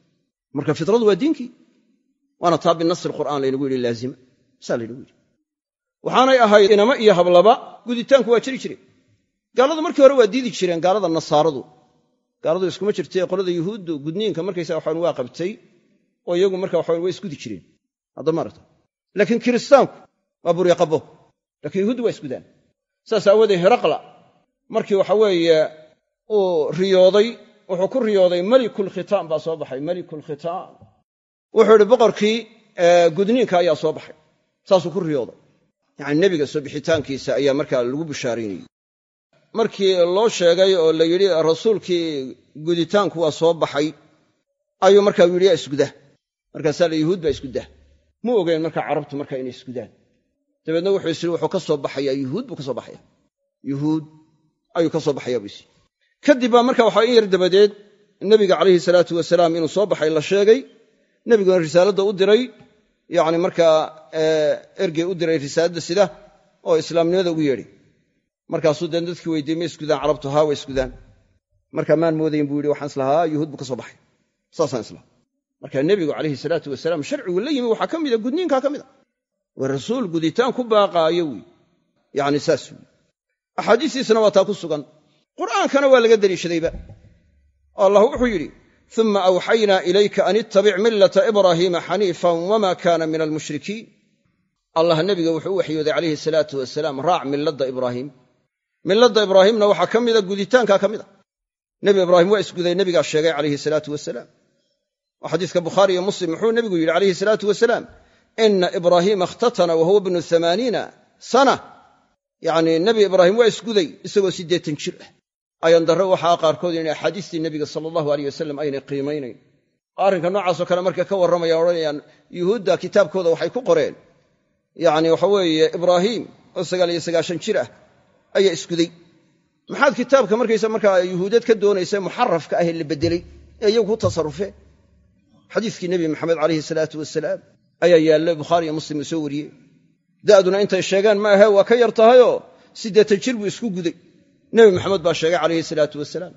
[SPEAKER 1] marka fitradu waa diinkii. Waana taa binasi alqur'aan laynagu yidhi laazima. Saa laynagu yidhi waxaanay ahayd inama iyo hablaba guditaanku waa jiri jireen gaaladu markii hore waa diidi jireen gaalada nasaaradu. Gaaladu iskuma jirtee qolada yuhuuddu gudniinka markaysa waxaan waa qabtay oo iyagu marka waxaan way isgudi jireen. Hadda maarata laakiin kiristaanku waa buryaqabo laakiin yuhuuddu waa isgudaan. Saas aawoodee heraqla markii waxa weeye uu riyooday wuxuu ku riyooday melikulkhitaan baa soo baxay melikulkhitaan wuxuu idhi boqorkii gudniinka ayaa soo baxay. Saasuu ku riyooday yacani nebiga soo bixitaankiisa ayaa markaa lagu bishaaraynayey markii loo sheegay oo la yidhi rasuulkii guditaanku waa soo baxay ayuu markaa yidhi yaa isguda markaasaa la yuhuud baa isguda mu ogeyn markaa carabtu markaa inay isgudaan dabeedna wuxuu is wuxuu ka soo baxayaa yuhuud buu ka soo baxaya yuhuud ayuu ka soo baxayaa buu is kadib baa marka waxaa in yar dabadeed nebiga calayhi salaatu wasalaam inuu soo baxay la sheegay. Nebiguna risaaladda u diray yacni markaa ergey u diray risaaladda sida oo islaamnimada ugu yeedhay markaasuu dee dadkii weydiiyey ma isgudaan carabtu haa waa isgudaan markaa maan moodayn buu yidhi waxaan islahaa yuhuud buu ka soo baxay. Saasaan islaha marka nebigu calayhi salaatu wasalaam sharcigu la yimi waxaa ka mida gudniinkaa ka mid a waa rasuul guditaan ku baaqaayo wey yacni saas wey axaadiistiisana waa taa ku sugan. Qur'aankana waa laga deliishadayba allah wuxuu yidhi uma awxaynaa ilayka an ittabic millata ibraahiima xaniifan wama kaana min almushrikiin allah nebiga wuxuu u waxyooday calayhi salaatu wasalaam raac milladda ibraahiim milladda ibraahiimna waxaa ka mida guditaankaa ka mid a nebi ibraahim waa isguday nebigaa sheegay calayhi salaatu wasalaam oo xadiiska bukhaari iyo muslim muxuu nebigu yidhi calayhi salaatu wasalaam ina ibraahiima ikhtatana wa huwa bnu amaaniina sana yacnii nebi ibraahim waa isguday isagoo siddeetan jir ayan darre waxaa qaarkood inay axaadiistii nebiga sala allahu aleyh wasalam aynay qiimaynayn. Arrinka noocaasoo kale markay ka warramayaan odhanayaan yuhuudda kitaabkooda waxay ku qoreen. Yacni waxa weeye ibraahiim oo sagaal iyo sagaashan jir ah ayaa isguday. Maxaad kitaabka markaysa markaa yuhuudeed ka doonaysa muxarafka ahee la beddelay ee iyagu ku tasarrufeen xadiiskii nebi maxamed calayhi salaatu wasalaam ayaa yaalla bukhaari iyo muslim soo wariyey. Da'duna intay sheegaan ma ahe waa ka yar tahayoo siddeetan jir buu isku guday nebi maxamed baa sheegay calayhi salaatu wasalaam.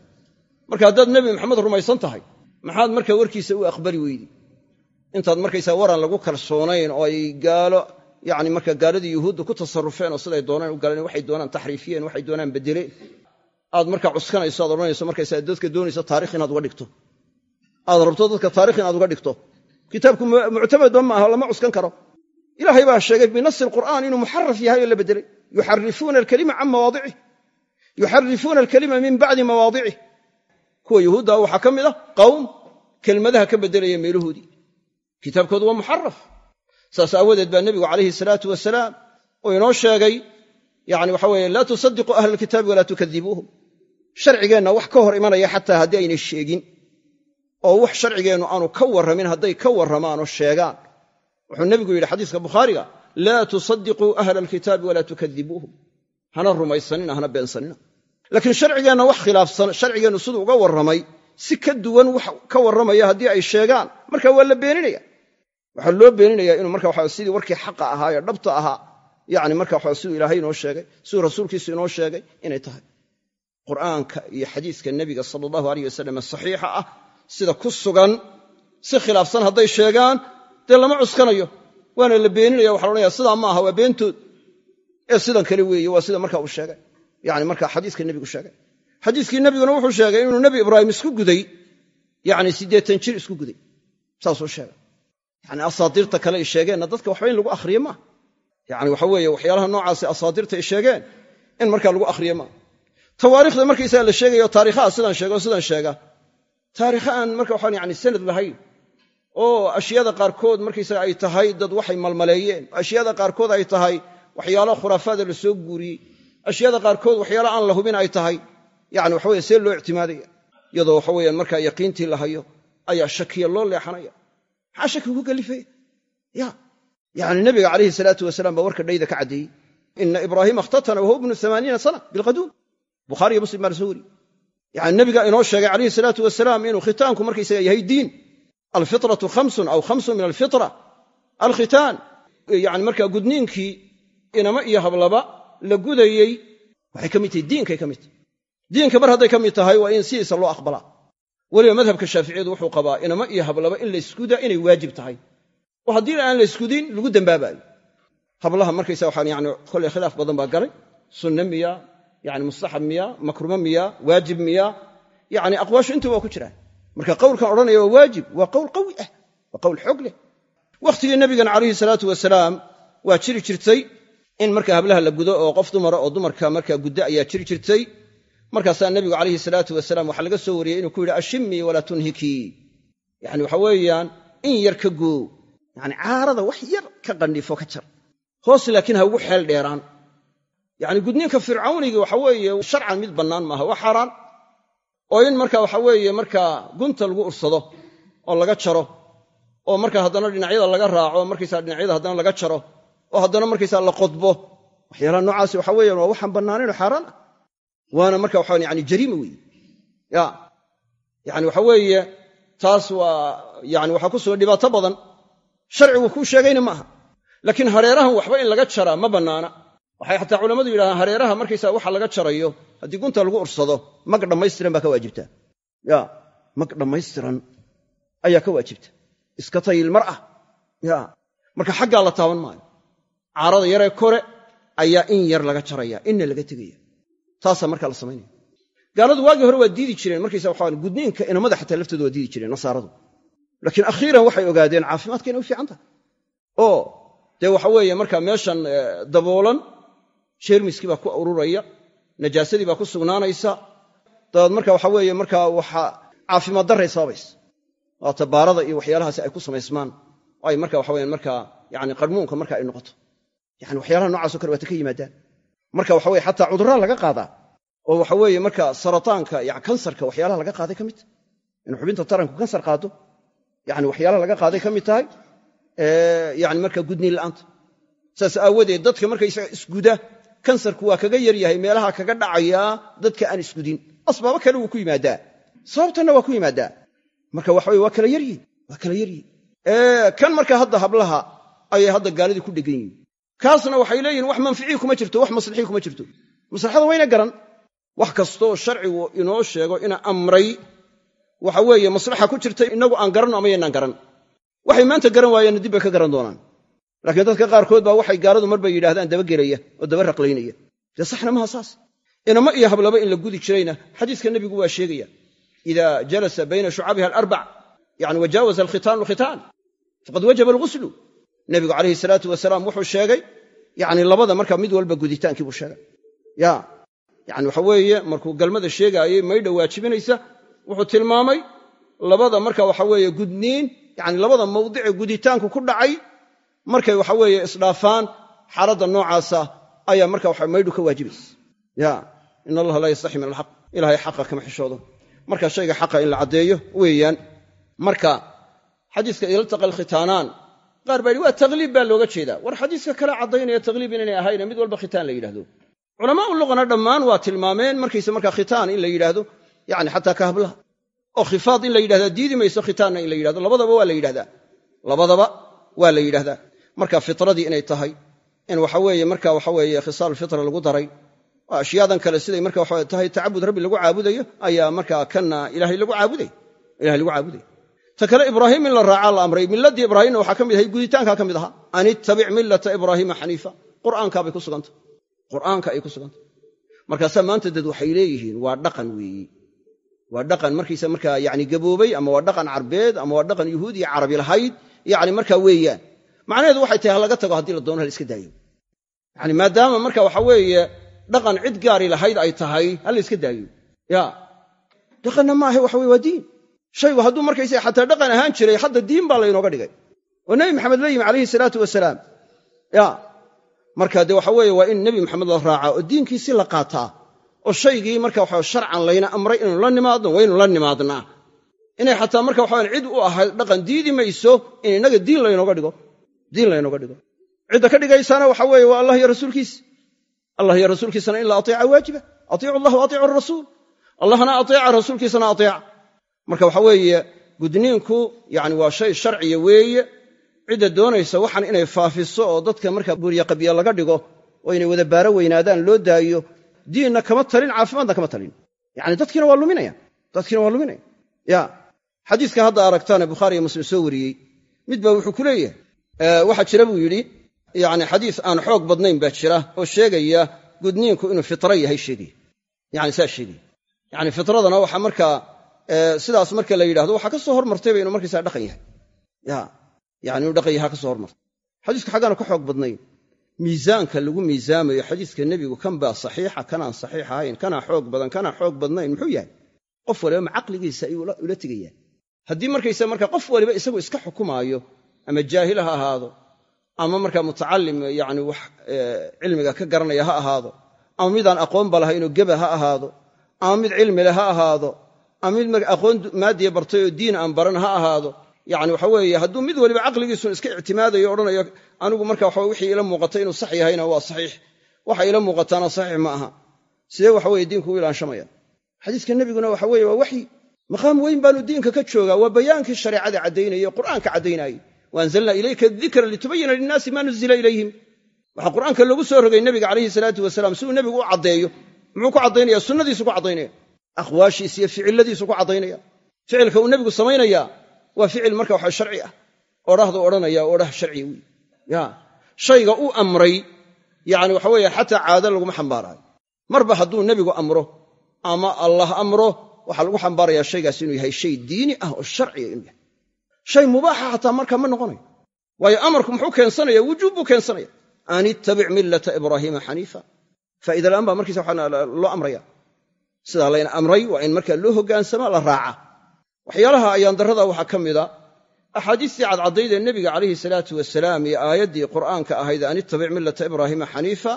[SPEAKER 1] Marka haddaad nebi maxamed rumaysan tahay maxaad marka warkiisa u aqbali weydi intaad markaysaa waran lagu kalsoonayn oo ay gaalo yani marka gaaladii yuhuudda ku tasarrufeen oo siday doonaan u galeen waxay doonaan taxriifiyeen waxay doonaan beddeleen aad markaa cuskanayso aad odhanayso markaysaa dadka doonayso taarikh inaad uga dhigto. Aad rabto dadka taarikh inaad uga dhigto. Kitaabku muctamadba ma aha lama cuskan karo. Ilaahay baa sheegay binasi alqur'aan inuu muxaraf yahay oo la beddelay yuxarifuuna alkalima can mawaadicih yuxarifuuna alkalima min bacdi mawaadicih kuwa yuhuudda waxaa ka mid ah qowm kelmadaha ka beddelaya meelahoodii. Kitaabkoodu waa muxaraf saas aawadeed baa nebigu calayhi salaatu wasalaam uu inoo sheegay yani waxa weeye laa tusadiquu ahla alkitaabi walaa tukadibuuhum sharcigeenna wax ka hor imanaya xataa haddii aynay sheegin. Oo wax sharcigeennu aanu ka warramin hadday ka warramaanoo sheegaan. Wuxuu nebigu yidhi xadiiska bukhaariga laa tusadiquu ahla alkitaabi walaa tukadibuuhum hana rumaysanina hana beensanina laakiin sharcigeenna wax khilaafsan sharcigeennu siduu uga warramay si ka duwan wax ka warramaya haddii ay sheegaan. Marka waa la beeninaya. Waxaa loo beeninayaa inuu marka waxa sidii warkii xaqa ahaa ee dhabta ahaa yani marka waxa siduu ilaahay inoo sheegay siduu rasuulkiisu inoo sheegay inay tahay. Qur'aanka iyo xadiiska nebiga sala allahu aleyh wasalam saxiixa ah sida ku sugan si khilaafsan hadday sheegaan dee lama cuskanayo. Waana la beeninaya waxa laodhanaya sidaa ma aha waa beentood ee sidan kale weeye waa sida marka uu sheegay yani marka xadiiska nebigu sheegay. Xadiiskii nebiguna wuxuu sheegay inuu nebi ibraahim isku guday. Yani siddeetan jir isku guday. Saasuu sheegay. Yani asaadiirta kale ay sheegeenna dadka waxba in lagu akhriye maaha yani waxa weeye waxyaalaha noocaasi asaadiirta ay sheegeen in markaa lagu akhriye maaha tawaariikhda markaysaga la sheegayo taarikhaha sidan sheega oo sidan sheega. Taarikha aan marka waxaan yani sanad lahayn. Oo ashyaada qaarkood markaysaga ay tahay dad waxay malmaleeyeen. Ashyaada qaarkood ay tahay waxyaalo khuraafaada la soo guuriyey ashyaada qaarkood waxyaalo aan la hubin ay tahay. Yani waxaweye see loo ictimaadaya. Iyadoo waxa weyaan markaa yaqiintii la hayo ayaa shakiya loo leexanaya. Maxaa shaki ku kalifaya ya yani nabiga calayhi salaatu wasalaam baa warka dhayda ka caddeeyey ina ibraahiima ikhtatana wahuwa bnu amaaniina sana bilqaduum. Bukhaari iyo muslim baa la wariyey. Yani nabiga inoo sheegay calayhi salaatu wasalaam inuu khitaanku markaysaga yahay diin. Alfitratu khamsun aw khamsun min alfitra. Alkhitaan. Yani markaa gudniinkii inama iyo hablaba la gudayey waxay ka mid tahay diinkay ka mid tahay. Diinka mar hadday ka mid tahay waa in sidiisa loo aqbalaa weliba madhabka shaaficiyadu wuxuu qabaa inama iyo hablaba in layskudaa inay waajib tahay. Oo haddii aan layskudin lagu dembaabayo hablaha markaysa waxaan yani kolley khilaaf badan baa galay. Sunne miya yani mustaxab miya makrumo miya waajib miya. Yani aqwaashu intuba waa ku jiraan. Marka qowlkan odhanaya waa waajib waa qowl qawi ah waa qowl xoog leh. Wakhtigii nabigana calayhi salaatu wasalaam waa jiri jirtay in marka hablaha la gudo oo qof dumara oo dumarka markaa guddo ayaa jiri jirtay markaasaa nebigu calayhi salaatu wasalaam waxaa laga soo wariyey inuu ku yidhi ashimii walaa tunhikii yani waxa weeyaan in yar ka goo yani caarada wax yar ka qandhifo ka jar. Hoos laakiin ha ugu xeel dheeraan. Yani gudniinka fircawnigi waxa weeye sharcan mid bannaan maaha waa xaaraan. Oo in marka waxa weeye markaa gunta lagu ursado oo laga jaro oo marka haddana dhinacyada laga raaco markaysaa dhinacyada haddana laga jaro oo haddana markaysaa la qodbo waxyaalaha noocaasi waxa weeyaan waa waxaan bannaanaynoo xaaraan ah. Waana marka waxa yani jariima weeye. Ya yani waxa weeye taas waa yani waxaa ku sugan dhibaato badan. Sharcigu kuu sheegayna maaha laakiin hareerahan waxba in laga jaraa ma bannaana. Waxay xataa culammadu yidhahdaan hareeraha markaysaa waxa laga jarayo haddii gunta lagu ursado mag dhammaystiran baa ka waajibta. Ya mag dhammaystiran ayaa ka waajibta. Iska tayil mar ah. Ya marka xaggaa la taaban maayo caarada yaree kore ayaa in yar laga jaraya inna laga tegaya. Taasaa markaa la samaynaya gaaladu waagii hore waa diidi jireen. Markaysa waxaa gudniinka inamada xataa laftooda waa diidi jireen nasaaradu. Laakiin akhiiran waxay ogaadeen caafimaadka inay u fiican tahay. Oo dee waxa weeye markaa meeshan daboolan jeermiskii baa ku ururaya najaasadii baa ku sugnaanaysa. Dabeed marka waxa weeye markaa waxa caafimaad darray sababaysa waata baarada iyo waxyaalahaasi ay ku samaysmaan. Ay marka waxa weyaan markaa yani qarmuunka marka ay noqoto yani waxyaalaha noocaasoo kale waata ka yimaadaan. Marka waxa weye xataa cudurraa laga qaadaa oo waxa weeye marka sarataanka ya kansarka waxyaalaha laga qaaday ka mid tahay in xubinta taranku kansar qaado yani waxyaalaha laga qaaday ka mid tahay yani marka gudniin la'aanta. Saas aawadeed dadka markaysaga isguda kansarku waa kaga yaryahay meelaha kaga dhacayaa dadka aan isgudin. Asbaabo kale wuu ku yimaadaa. Sababtanna waa ku yimaadaa. Marka waxa weye waa kala yaryihin waa kala yaryihin kan marka hadda hablaha ayay hadda gaaladii ku dhegan yihiin kaasna waxay leeyihiin wax manficii kuma jirto wax maslixii kuma jirto. Maslaxada wayna garan. Wax kastooo sharcigu inoo sheego ina amray waxa weeye maslaxa ku jirta inagu aan garanno ama yaynaan garan. Waxay maanta garan waayeenna dib bay ka garan doonaan. Laakiin dadka qaarkood baa waxay gaaladu marbay yidhahdaan dabagelaya oo daba raqlaynaya. Dee saxna maha saas. Inama iyo hablaba in la gudi jirayna. Xadiiska nebigu waa sheegaya ida jalasa bayna shucabiha alarbac yani wajaawaza alkhitaanu khitaan faqad wajaba alguslu nebigu calayhi salaatu wasalaam wuxuu sheegay yani labada marka mid walba guditaankii buu sheegay. Ya yani waxa weeye markuu galmada sheegaayey maydha waajibinaysa wuxuu tilmaamay labada marka waxa weeye gudniin yani labada mawdice guditaanku ku dhacay markay waxa weeye isdhaafaan xaaladda noocaasa ayaa marka waxa maydhu ka waajibaysa ya in allaha laa yastaxi min alxaq. Ilahay xaqa kama xishoodo. Marka shayga xaqa in la caddeeyo weeyaan marka xadiiska iltaqa alkhitaanaan qaar baa yidhi waa takhliib baa looga jeedaa. War xadiiska kale caddaynaya takhliib inaynay ahayne mid walba khitaan la yidhahdo culamaau luqana dhammaan waa tilmaameen markayse markaa khitaan in la yidhaahdo yani xataa ka hablaha. Oo khifaad in la yidhahdaa diidi mayso khitaanna in la yidhahdo. Labadaba waa la yidhahdaa. Labadaba waa la yidhahdaa. Marka fitradii inay tahay in waxa weeye marka waxa weeye khisaal fitra lagu daray oo ashyaadan kale siday marka waxa tahay tacabud rabbi lagu caabudayo ayaa markaa kanna ilaahay lagu caabuday. Ilahay lagu caabuday ta kale ibraahim in la raacaa la amray. Miladii ibraahimna waxaa ka mid ahay guditaankaa ka mid ahaa. An ittabic millata ibraahiima xaniifa qur'aankaabay ku sugantah qur'aanka ay ku sugantah markaasaa maanta dad waxay leeyihiin waa dhaqan weeyi. Waa dhaqan markiisa markaa yani gaboobay ama waa dhaqan carbeed ama waa dhaqan yuhuud iyo carabi lahayd yani markaa weeyaan. Macnaheedu waxay tahay ha laga tago haddii la doono ha la iska daayo. Yani maadaama marka waxa weeye dhaqan cid gaari lahayd ay tahay ha iska daayo. Ya dhaqanna maaha waxa weye waa diin shaygu hadduu markaysa xataa dhaqan ahaan jiray hadda diin baa laynooga dhigay. Oo nebi maxamed la yimi calayhi salaatu wasalaam ya marka dee waxa weeye waa in nebi maxamed la raacaa oo diinkiisi la qaataa oo shaygii marka waxa sharcan layna amray inaynu la nimaadno waynu la nimaadnaa inay xataa marka waxaan cid u ahayd dhaqan diidi mayso in innaga diin laynooga dhigo. Diin laynooga dhigo. Cidda ka dhigaysaana waxa weeye waa allah iyo rasuulkiisa allah iyo rasuulkiisana in la ateeca waajiba. Atiicu allah wa atiicu allahna ateeca rasuulkiisana ateeca marka waxa weeye gudniinku yani waa shay sharciya weeye cidda doonaysa waxan inay faafiso oo dadka marka buryaqabiya laga dhigo oo inay wada baaro weynaadaan loo daayo diinna kama talin caafimaadna kama talin. Yani dadkiina waa luminaya dadkiina waa luminaya. Ya xadiiska hadda aragtaane bukhaari iyo muslim soo wariyey. Mid baa wuxuu ku leeyahay waxaa jira buu yidhi yani xadiis aan xoog badnayn baa jira oo sheegaya gudniinku inuu fitra yahay sheegaya yani saa sheegaya yani fitradana waxa markaa sidaas marka la yidhahdo waxaa ka soo hormartayba inuu markaysaa dhaqan yahay. Ya yani inuu dhaqan yahaa ka hormartay. Xadiisku xaggaana ka xoog badnayn. Miisaanka lagu miisaamayo xadiiska nebigu kan baa saxiixa kanaan saxiix ahayn kanaa xoog badan kanaa xoog badnayn muxuu yahay? Qof waliba ma ayuu ula tegayaan haddii markaysa marka qof waliba isagu iska xukumaayo ama jaahil ha ahaado ama markaa mutacalim yani wax cilmiga ka garanaya ha ahaado ama midaan aqoonba lahaynoo geba ha ahaado ama mid cilmi leh ha ahaado ama mid aqoon maadiya bartay oo diin aan baran ha ahaado yani waxa weeye hadduu mid waliba caqligiisun iska ictimaadayo odhanayo anigu marka waxa wixii ila muuqata inuu sax yahayna waa saxiix. Waxa ila muuqataana saxiix ma aha. Sidee waxa weye diinku u ilaanshamaya xadiiska nebiguna waxa weye waa waxyi. Maqaam weyn baanu diinka ka joogaa waa bayaankii shareecada caddaynaya o qur'aanka caddaynayay. Waanzalna ilayka dikra litubayina linnaasi maa nuzila ilayhim. Waxaa qur'aanka loogu soo rogay nebiga calayhi salaatu wasalaam si uu nebigu u caddeeyo. Muxuu ku caddaynaya sunnadiisu ku caddaynaya aqwaashiis iyo ficiladiisu ku caddaynaya ficilka uu nebigu samaynaya waa ficil marka waxa sharci ah odhahdu odhanaya odhah sharci wy ya shayga u amray yani waxa weeye xataa caado laguma xambaaraayo marba hadduu nebigu amro ama allah amro waxaa lagu xambaarayaa shaygaas inuu yahay shay diini ah oo sharciya inuu yahay shay mubaaxa xataa markaa ma noqonayo waayo amarku muxuu keensanaya wujuub buu keensanaya an ittabic millata ibraahiima xaniifa faa'ida la'aan baa markiisa waxaa loo amraya sidaa layna amray waa in markaa loo hoggaansamaa la raaca. Waxyaalaha ayaan darrada waxaa ka mida axaadiistii cadcaddayd ee nebiga calayhi salaatu wasalaam iyo aayaddii qur'aanka ahayd an ittabic millata ibraahiima xaniifa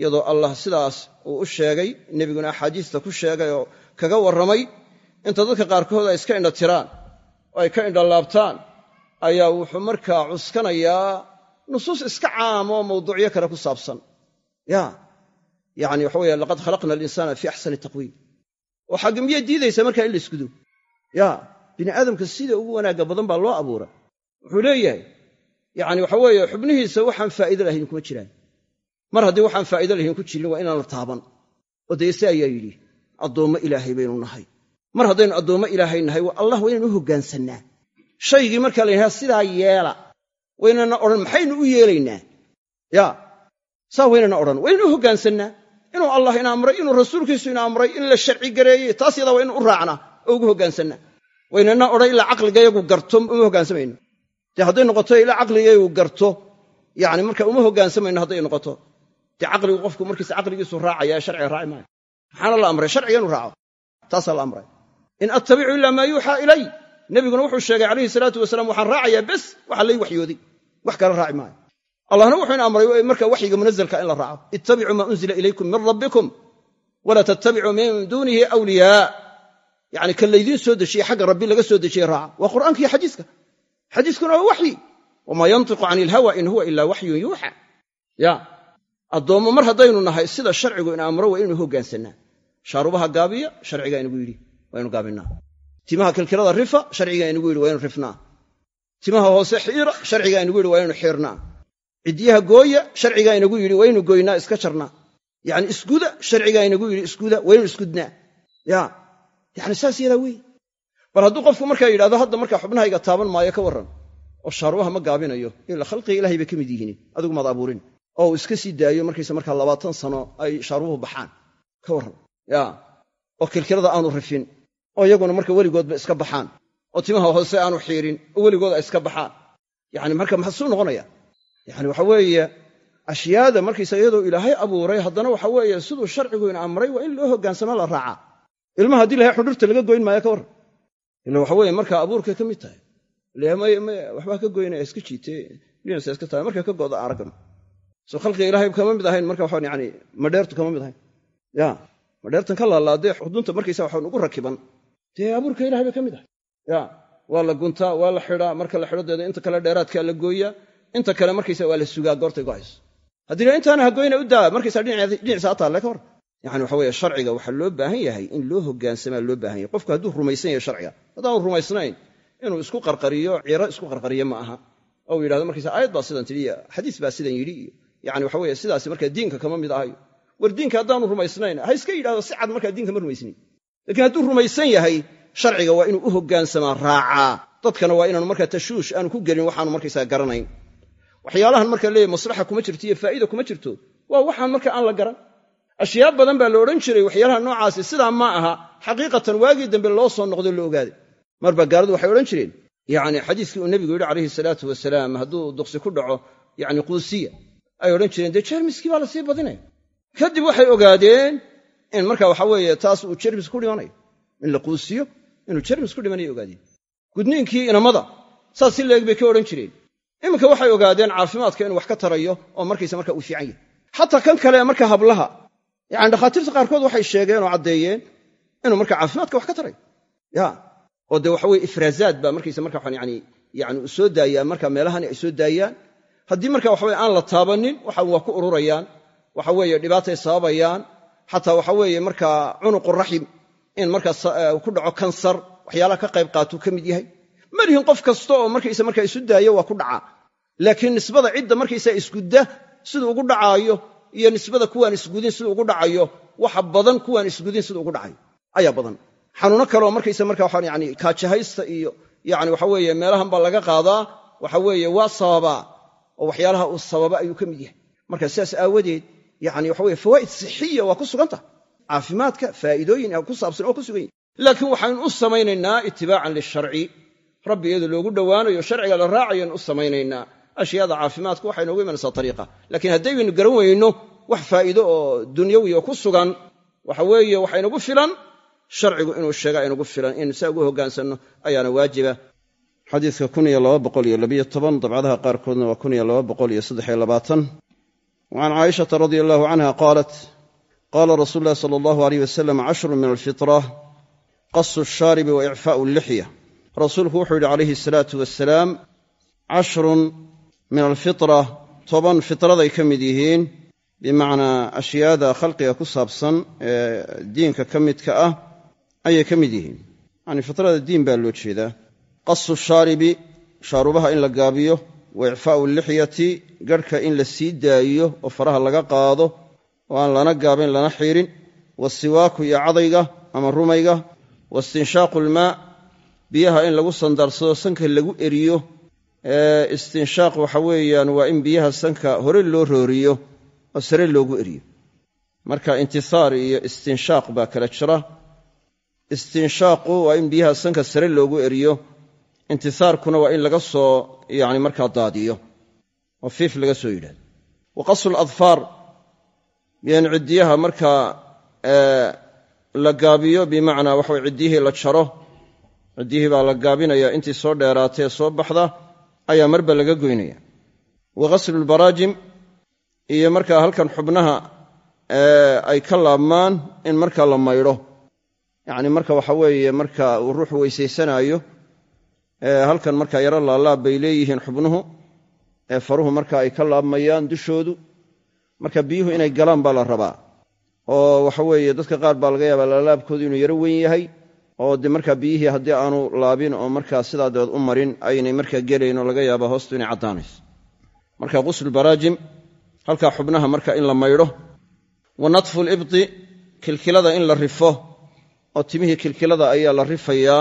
[SPEAKER 1] iyadoo allah sidaas uu u sheegay nebiguna axaadiista ku sheegay oo kaga warramay inta dadka qaarkood ay iska indha tiraan oo ay ka indhalaabtaan ayaa wuxuu markaa cuskanayaa nusuus iska caamo oo mawduucyo kale ku saabsan. Ya yani waxa weeye laqad khalaqna alinsaana fii axsani taqwiim oo xagga miyay diidaysaa markaa in la iskudo ya bini aadamka sida ugu wanaagga badan baa loo abuura. Wuxuu leeyahay yani waxa weeye xubnihiisa waxaan faa'iido lahayn kuma jiraan. Mar haddii waxaan faa'iido lahayn ku jirin waa inaan la taaban. Oo ayaa yidhi addoommo ilaahay baynu nahay. Mar haddaynu addoommo ilaahay nahay allah waa inaynu u hoggaansannaa. Shaygii markaa la sidaa yeela waynana odhan maxaynu u yeelaynaa? Ya saa waynana odhan waynanu u hoggaansannaa inuu allah ina amray inuu rasuulkiisu ina amray in la sharci gareeyey taas yadaa waa inu u raacnaa oo ugu hoggaansannaa waynana odhan ilaa caqligayagu garto uma hoggaansamayno dee hadday noqoto ilaa caqligayagu garto yani marka uma hoggaansamayno hadday noqoto. Dee caqligu qofku markiisa caqligiisu raacaya sharciga raaci maayo. Maxaana la amray? Sharciga inuu raaco. Taasaa la amray. In attabicu ilaa maa yuuxaa ilay. Nebiguna wuxuu sheegay calayhi salaatu wasalaam waxaan raacayaa bes waxa lay waxyooday wax kale raaci maayo allahna wuxuu ina amray marka waxyiga munazalka in la raaco. Ittabicuu maa unzila ilaykum min rabbikum walaa tattabicuu min duunihi awliyaa yani kan laydiin soo dejiyey xagga rabbi laga soo dejiyey raaca waa qur'aanka iyo xadiiska. Xadiiskuna waa waxyi. Wamaa yantiqu cani ilhawa in huwa ilaa waxyun yuuxa. Ya addoommo mar haddaynu nahay sida sharcigu ina amro waa inaynu hogaansannaa shaarubaha gaabiya sharcigaa inagu yidhi waa ynu gaabinaa. Timaha kilkilada rifa sharcigaa inagu yidhi waa ynu rifnaa. Timaha hoose xiira sharcigaa inagu yidhi waa ynu xiirnaa ciddiyaha gooya sharcigaa inagu yidhi waa ynu goynaa iska jarnaa yani isguda sharcigaa inagu yidhi isguda waa ynu isgudnaa. Ya. Yani saas yadaa wey bal hadduu qofku markaa yidhahdo hadda markaa xubnahayga taaban maayo ka warran oo shaarubaha ma gaabinayo ila khalqiga ilahay bay ka mid yihiin adigu maad abuurin. Oo uu iska sii daayo markaysa markaa labaatan sano ay shaarubuhu baxaan ka warran. Ya. Oo kilkilada aanu rifin oo iyaguna marka weligoodba iska baxaan oo timaha hoose aanu xiirin oo weligood ay iska baxaan. Yani marka maxasuu noqonaya yani waxa weeye ashyaada markaysa iyadoo ilaahay abuuray haddana waxa weeye siduu sharcigu ina amray waa in loo hogaansamo la raacaa ilmaha haddii lahay xudhurta laga goyn maayo ka warran ila waxa weeye markaa abuurkay ka mid tahay waxbaa ka goynaya iska jiite iska tahay markay ka go'da aragno soo khalqiga ilahay kama mid ahayn marka waxaan yani madheertu kama mid ahayn. Ya madheertan ka laalaadee xudunta markaysa waxaan ugu rakiban. Dee abuurka ilahay bay ka mid ahay. Ya waa la guntaa waa la xidhaa marka la xidho inta kale dheeraadkaa la gooyaa inta kale markaysa waa la sugaa goortay go'ayso haddii la intaana hagoyna u daa markaysa dhinaciisa ha taalle ka hor. Yani waxa weeye sharciga waxaa loo baahan yahay in loo hogaansamaa loo baahan yahay. Qofku hadduu rumaysan yahay sharciga haddaanu rumaysnayn inuu isku qarqariyo ciro isku qarqariyo ma aha. Oo yidhahdo markaysa aayad baa sidan tidhi iyo xadiis baa sidan yidhi iyo yani waxa weeye sidaasi markaa diinka kama mid ahayo. War diinka haddaanu rumaysnayn ha iska yidhahdo si cad markaa diinka ma rumaysnin. Lakiin hadduu rumaysan yahay sharciga waa inuu u hogaansamaa raacaa. Dadkana waa inaanu markaa tashuush aanu ku gelin waxaanu markaysaa garanayn waxyaalahan marka leeyahy maslaxa kuma jirto iyo faa'iida kuma jirto waa waxaan marka aan la garan. Ashyaa badan baa la odhan jiray waxyaalaha noocaasi sidaa ma aha xaqiiqatan waagii dambe loo soo noqdo la ogaaday. Mar baa gaaladu waxay odhan jireen yani xadiiskii uu nebigu yidhi calayhi salaatu wasalaam hadduu duqsi ku dhaco yani quusiya ay odhan jireen. Dee jermiskii baa la sii badinaya kadib waxay ogaadeen in marka waxa weeye taas uu jermis ku dhimanayo in la quusiyo inuu jermis ku dhimanaya ogaadeen. Gudniinkii inamada saas si leeg bay ka odhan jireen iminka waxay ogaadeen caafimaadka inuu wax ka tarayo oo markaysa marka uu fiican yahay. Xataa kan kale marka hablaha yani dhakhaatiirta qaarkood waxay sheegeen oo caddeeyeen inuu marka caafimaadka wax ka tarayo ya oo dee waxa weye ifraazaad baa markaysa marka yani yani soo daayaa marka meelahani ay soo daayaan. Haddii marka waxaweye aan la taabanin waxan waa ku ururayaan waxa weeye dhibaatay sababayaan xataa waxa weeye markaa cunuqu raxim in markaa ku dhaco kansar waxyaalaha ka qayb qaatuu ka mid yahay malihin qof kasta oo markaysa markaa isu daayo waa ku dhacaa laakiin nisbada cidda markaysa isgudda siduu ugu dhacaayo iyo nisbada kuwaan isgudin siduu ugu dhacayo waxa badan kuwaan isgudin siduu ugu dhacayo. Ayaa badan. Xanuuno kaleoo markaysa marka waxaan yani kaajahaysta iyo yani waxa weeye meelahan laga qaadaa waxa weeye waa sababaa oo waxyaalaha uu sababa ayuu ka mid yahay. Marka sidaas aawadeed yani waxa weye fawaa'id sixiya waa ku sugantah caafimaadka faa'iidooyin ku saabsan oo ku sugan yihiin laakiin waxaynu u samaynaynaa itibaacan lisharci rabbi iyada loogu dhowaanayo sharciga la raacayan u samaynaynaa. Ashyaada caafimaadka waxay noogu imanaysaa ariiqa laakiin haddaynu garan weyno wax faa'iido oo dunyawi oo ku sugan waxa weeye waxa filan. Sharcigu inuu sheegaa inagu filan. Inaynu saa ugu hoggaansanno ayaana waajiba. Xadiidka dabcadaha qaarkoodna waa waan caaishata radi allaahu canha qaalat qaala rasuul ulahi sal allahu aleyh wasalam cashrun min alfitra qasu shaaribi wa icfaau lixya rasuulku wuxuu yidhi calayhi asalaatu wasalaam cashrun min alfitra toban fitraday ka mid yihiin bimacnaa ashyaada khalqiga ku saabsan ee diinka ka midka ah ayay ka mid yihiin. Yani fitrada diin baa loo jeedaa. Qasu shaaribi shaarubaha in la gaabiyo wa icfaa'u lixyati garhka in la sii daayiyo oo faraha laga qaado oo aan lana gaabayn lana xiidhin wasiwaaku iyo cadayga ama rumayga waistinshaaqu lmaa biyaha in lagu sandaarsado sanka lagu eriyo istinshaaq waxa weeyaan waa in biyaha sanka hore loo rooriyo oo sare loogu eriyo. Marka intihaar iyo istinshaaq baa kala jira. Istinshaaqu waa in biyaha sanka sare loogu eriyo. Intihaarkuna waa in laga soo yani markaa daadiyo. Oo fiif laga soo yidhahdo wa qasu ladfaar in ciddiyaha markaa la gaabiyo bimacnaa waxa ciddiyihii la jaro ciddiyihii baa la gaabinaya intii soo dheeraatee soo baxda ayaa marba laga goynaya. Wa ghaslu lbaraajim iyo markaa halkan xubnaha ay ka laabmaan in markaa la maydho. Yacni marka waxa weeye marka uu ruuxu weysaysanaayo halkan markaa yaro laalaab bay leeyihiin xubnuhu ee faruhu marka ay ka laabmayaan dushoodu marka biyuhu inay galaan baa la rabaa. Oo waxa weeye dadka qaar baa laga yaabaa laalaabkoodu inuu yaro weyn yahay oo de markaa biyihii haddii aanu laabin oo markaa sidaa dabeed u marin aynay markaa gelayn oo laga yaaba hoostu inay caddaanayso. Marka quslubaraajim halkaa xubnaha marka in la maydho wa natfu libti kilkilada in la rifo oo timihii kilkilada ayaa la rifayaa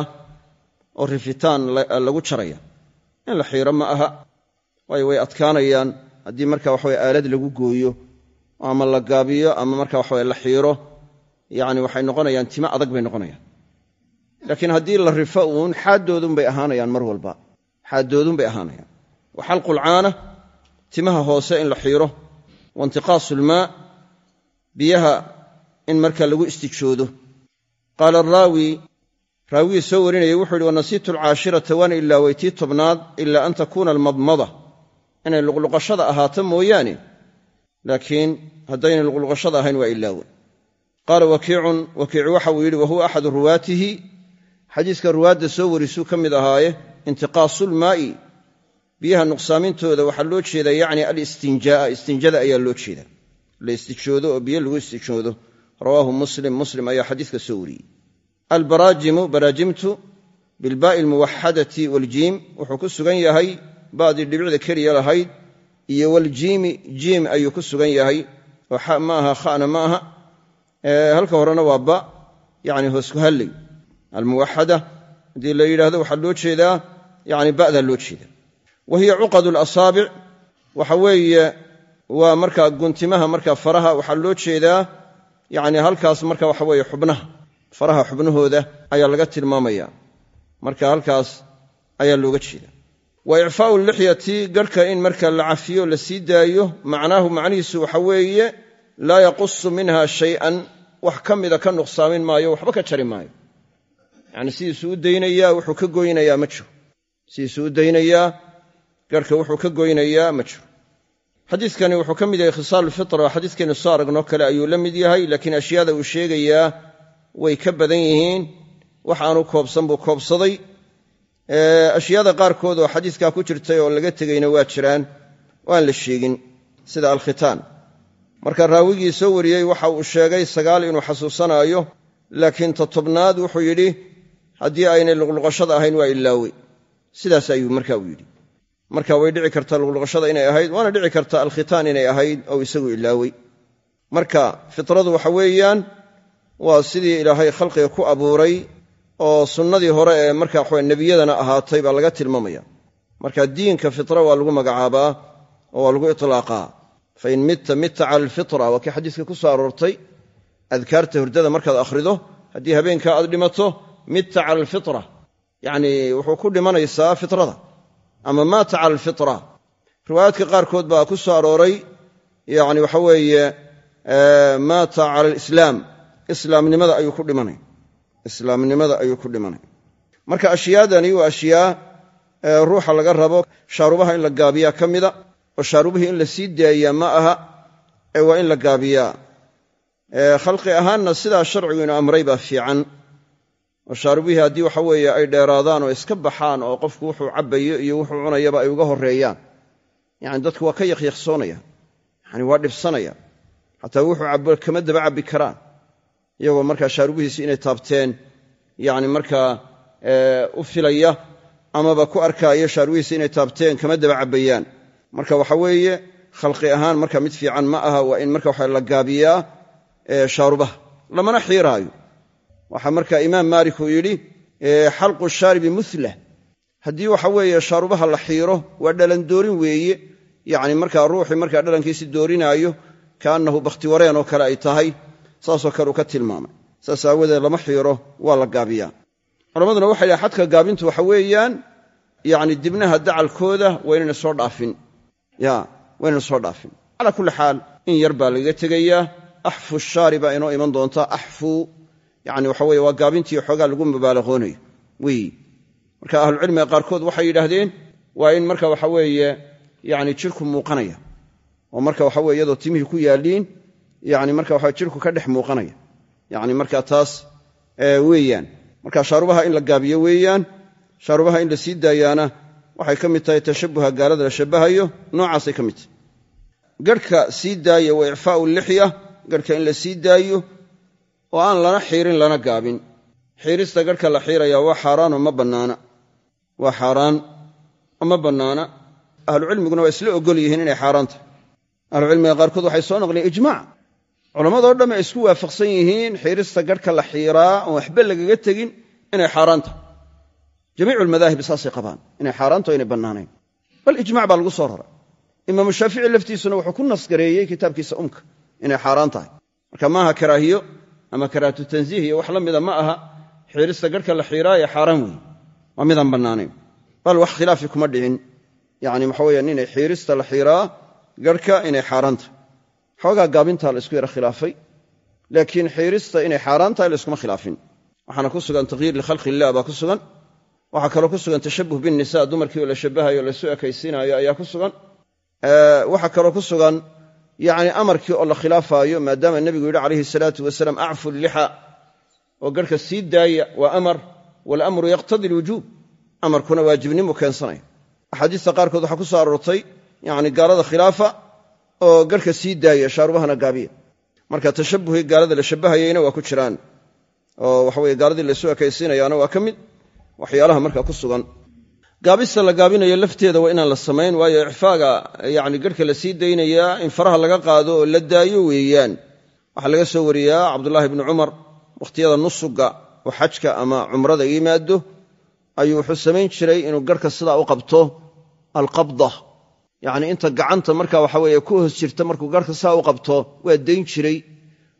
[SPEAKER 1] oo rifitaan lagu jaraya. In la xiiro ma aha waayo way adkaanayaan. Haddii marka waxaweye aalad lagu gooyo ama la gaabiyo ama marka waxaweye la xiiro yacni waxay noqonayaan timo adag bay noqonayaan laakiin haddii la rifo uun xaaddoodunbay ahaanayaan mar walba. Xaaddoodunbay ahaanayaan. Wa xalqulcaana timaha hoose in la xiiro wa intiqaasulmaa biyaha in marka lagu istijoodo. Qaala araawi raawigii soo warinayay wuxuu yidhi wanasiitu alcaashirata waan ilaaway tii tobnaad ilaa an takuuna almadmada. Inay luqluqashada ahaato mooyaane laakiin haddaynay luqluqashada ahayn waa ilaawe qaala wakiicun wakiicu waxa uu yidhi wa huwa axadu ruwaatihi xadiiska ruwaadda soo warisuu ka mid ahaaye intiqaasulmaa'i biyaha nuqsaamintooda waxaa loo jeedaa yacni alistinjaa'a istinjada ayaa loo jeeda la istijoodo oo biyo lagu istijoodo rawaahu muslim muslim ayaa xadiiska soo wariyey. Albaraajimu baraajimtu bilbaa'i almuwaxadati waljiim wuxuu ku sugan yahay ba'dii dhibicda keliya lahayd iyo waljiimi jiim ayuu ku sugan yahay oo xa ma aha kha'na ma aha. Halka horena waa ba yani hoosku halley almuwaxada haddii la yidhaahdo waxaa loo jeedaa yani ba'daa loo jeeda wa hiya cuqad alasaabic waxa weeye waa markaa guntimaha marka faraha waxaa loo jeedaa yani halkaas marka waxa weeye xubnaha faraha xubnahooda ayaa laga tilmaamaya marka halkaas ayaa looga jeeda wa icfaa'u lixyati garhka in marka la cafiyo la sii daayo macnaahu macnihiisu waxa weeye laa yaqusu minha shay'an wax ka mida ka nuqsaamin maayo waxba ka jari maayo yacni sidiisuu u daynayaa wuxuu ka goynayaa ma jiro. Sidiisuu u daynayaa garhka wuxuu ka goynayaa ma jiro. Xadiidkani wuxuu ka mid yahay khisaalulfitra xadiiskeennu soo aragnoo kale ayuu la mid yahay laakiin ashyaada uu sheegayaa way ka badan yihiin. Wax aanu koobsan buu koobsaday. Ashyaada qaarkood oo xadiiskaa ku jirtay oo laga tegeyna waa jiraan oo aan la sheegin. Sida alkhitaan. Marka raawigii soo wariyey waxa uu sheegay sagaal inuu xasuusanaayo laakiin ta tobnaad wuxuu yidhi haddii aynay luqluqashada ahayn waa ilaawey sidaas ayuu marka uu yidhi. Marka way dhici kartaa luqluqashada inay ahayd waana dhici kartaa alkhitaan inay ahayd oo isagu ilaawey marka fitradu waxa weeyaan waa sidii ilaahay khalqiga ku abuuray oo sunnadii hore ee marka waxawe nebiyadana ahaatay baa laga tilmaamaya. Marka diinka fitra waa lagu magacaabaa oo waa lagu itlaaqaa. Fain mitta mitta cala alfitra waa kii xadiiska ku soo aroortay. Adkaarta hurdada markaad akhrido haddii habeenkaa aad dhimato mitta cala alfitra. Yacnii wuxuu ku dhimanaysaa fitrada. Ama maata cala alfitra. Riwaayaadka qaarkood baa ku soo arooray yacni waxa weeye maata cala alislaam islaamnimada ayuu ku dhimanay. Islaamnimada ayuu ku dhimanay. Marka ashyaadani waa ashyaa ruuxa laga rabo shaarubaha in la gaabiyaa ka mida oo shaarubihii in la sii daayaa ma aha ee waa in la gaabiyaa. Khalqi ahaanna sidaa sharcigu inu amray baa fiican oo shaarubihii haddii waxa weeye ay dheeraadaan oo iska baxaan oo qofku wuxuu cabbayo iyo wuxuu cunayaba ay uga horreeyaan. Yani dadku waa ka yakyaksoonaya yani waa dhibsanaya. Xataa wuxuu cabo kama daba cabbi karaan. Iyagoo markaa shaarubihiisi inay taabteen yani markaa u filaya amaba ku arkaaya shaarubihiisi inay taabteen kama daba cabbayaan. Marka waxa weeye khalqi ahaan marka mid fiican ma aha waa in marka waxa la gaabiyaa shaarubaha. Lamana xiiraayo waxaa marka imaam maalik uu yidhi xalqu shaaribi muhlah haddii waxa weeye shaarubaha la xiiro waa dhalan doorin weeye yacni markaa ruuxii markaa dhalankiisi doorinaayo kaannahu bakhtiwareen oo kale ay tahay saasoo kale uu ka tilmaamay. Saas aawadeed lama xiiro waa la gaabiyaa. Culammaduna waxay dhahen xadka gaabintu waxa weeyaan yacni dibnaha dacalkooda waa inayna soo dhaafin. Ya waa soo dhaafin. Calaa kulli xaal in yar baa lagaga tegayaa axfu shaari baa inoo iman doonta axfu yani waxa weye waa gaabintii xoogaa lagu mubaalaqoonayo wey marka ahlucilmiga qaarkood waxay yidhaahdeen waa in marka waxa weeye yani jirku muuqanaya. Oo marka waxa weye iyadoo timihii ku yaaliin yani marka waxa jirku ka dhex muuqanaya. Yani marka taas weeyaan. Marka shaarubaha in la gaabiyo weeyaan shaarubaha in la daayaana waxay ka mid tahay tashabuha gaalada la shabahayo noocaasay ka mid tahay. Garhka sii daaya wa icfaau lixya garhka in la sii daayo oo aan lana xiirin lana gaabin. Xiirista garhka la xiiraya waa xaaraanoo ma bannaana. Waa xaaraan oo ma bannaana. Ahlucilmiguna waa isla ogol yihiin inay xaaraan tahay. Ahlucilmiga qaarkood waxay soo naqliyen ijmaac culammadoo dhamm ay isku waafaqsan yihiin xiirista garhka la xiiraa oon waxba lagaga tegin inay xaaraan tahay. Jamiicu lmadaahibi saasay qabaan inay xaaraanto inay bannaanayn. Bal ijmac baa lagu soo raray. Imaamu shaafici laftiisuna wuxuu ku nasgareeyey kitaabkiisa umka inay xaaraan tahay. Marka maaha karaahiyo ama karaahatu tansiih iyo wax la mida ma aha. Xiirista garhka la xiiraaye xaaraan weeye waa midaan bannaanayn. Bal wax khilaafi kuma dhicin yani waxa weyaan inay xiirista la xiiraa garhka inay xaaraan tahay. Xoogaa gaabintaa la isku yara khilaafay laakiin xiirista inay xaaraan tahay layskuma khilaafin. Waxaana ku sugan takyiir likhalqi illah baa ku sugan. Waxaa kaloo ku sugan tashabuh binnisa dumarkii oo la shabahayo laysu ekaysiinaayo ayaa ku sugan. Waxaa kaloo ku sugan yani amarkii oo la khilaafaayo maadaama nebigu yidhi calayhi salaatu wasalaam acfu lixa oo garhka sii daaya waa amar walamru yaqtadi lwujuub amarkuna waajibnimu keensanaya axaadiista qaarkood waxaa ku soo aroortay yani gaalada khilaafa oo garhka sii daaya shaarubahana gaabiya. Marka tashabuhii gaalada la shabahayeyna waa ku jiraan oo waxaweye gaaladii laysu ekaysiinayaana waa ka mid waxyaalaha marka ku sugan gaabista la gaabinayo lafteeda waa inaan la samayn waayo icfaaga yani garhka la sii daynayaa in faraha laga qaado oo la daayo weeyaan. Waxaa laga soo wariyaa cabdulaahi bni cumar wakhtiyada nusuga oo xajka ama cumrada yimaado ayuu wuxuu samayn jiray inuu garhka sidaa u qabto alqabda. Yacni inta gacanta marka waxa weeye ku hoos jirta markuu garhka sidaa u qabto waa dayn jiray.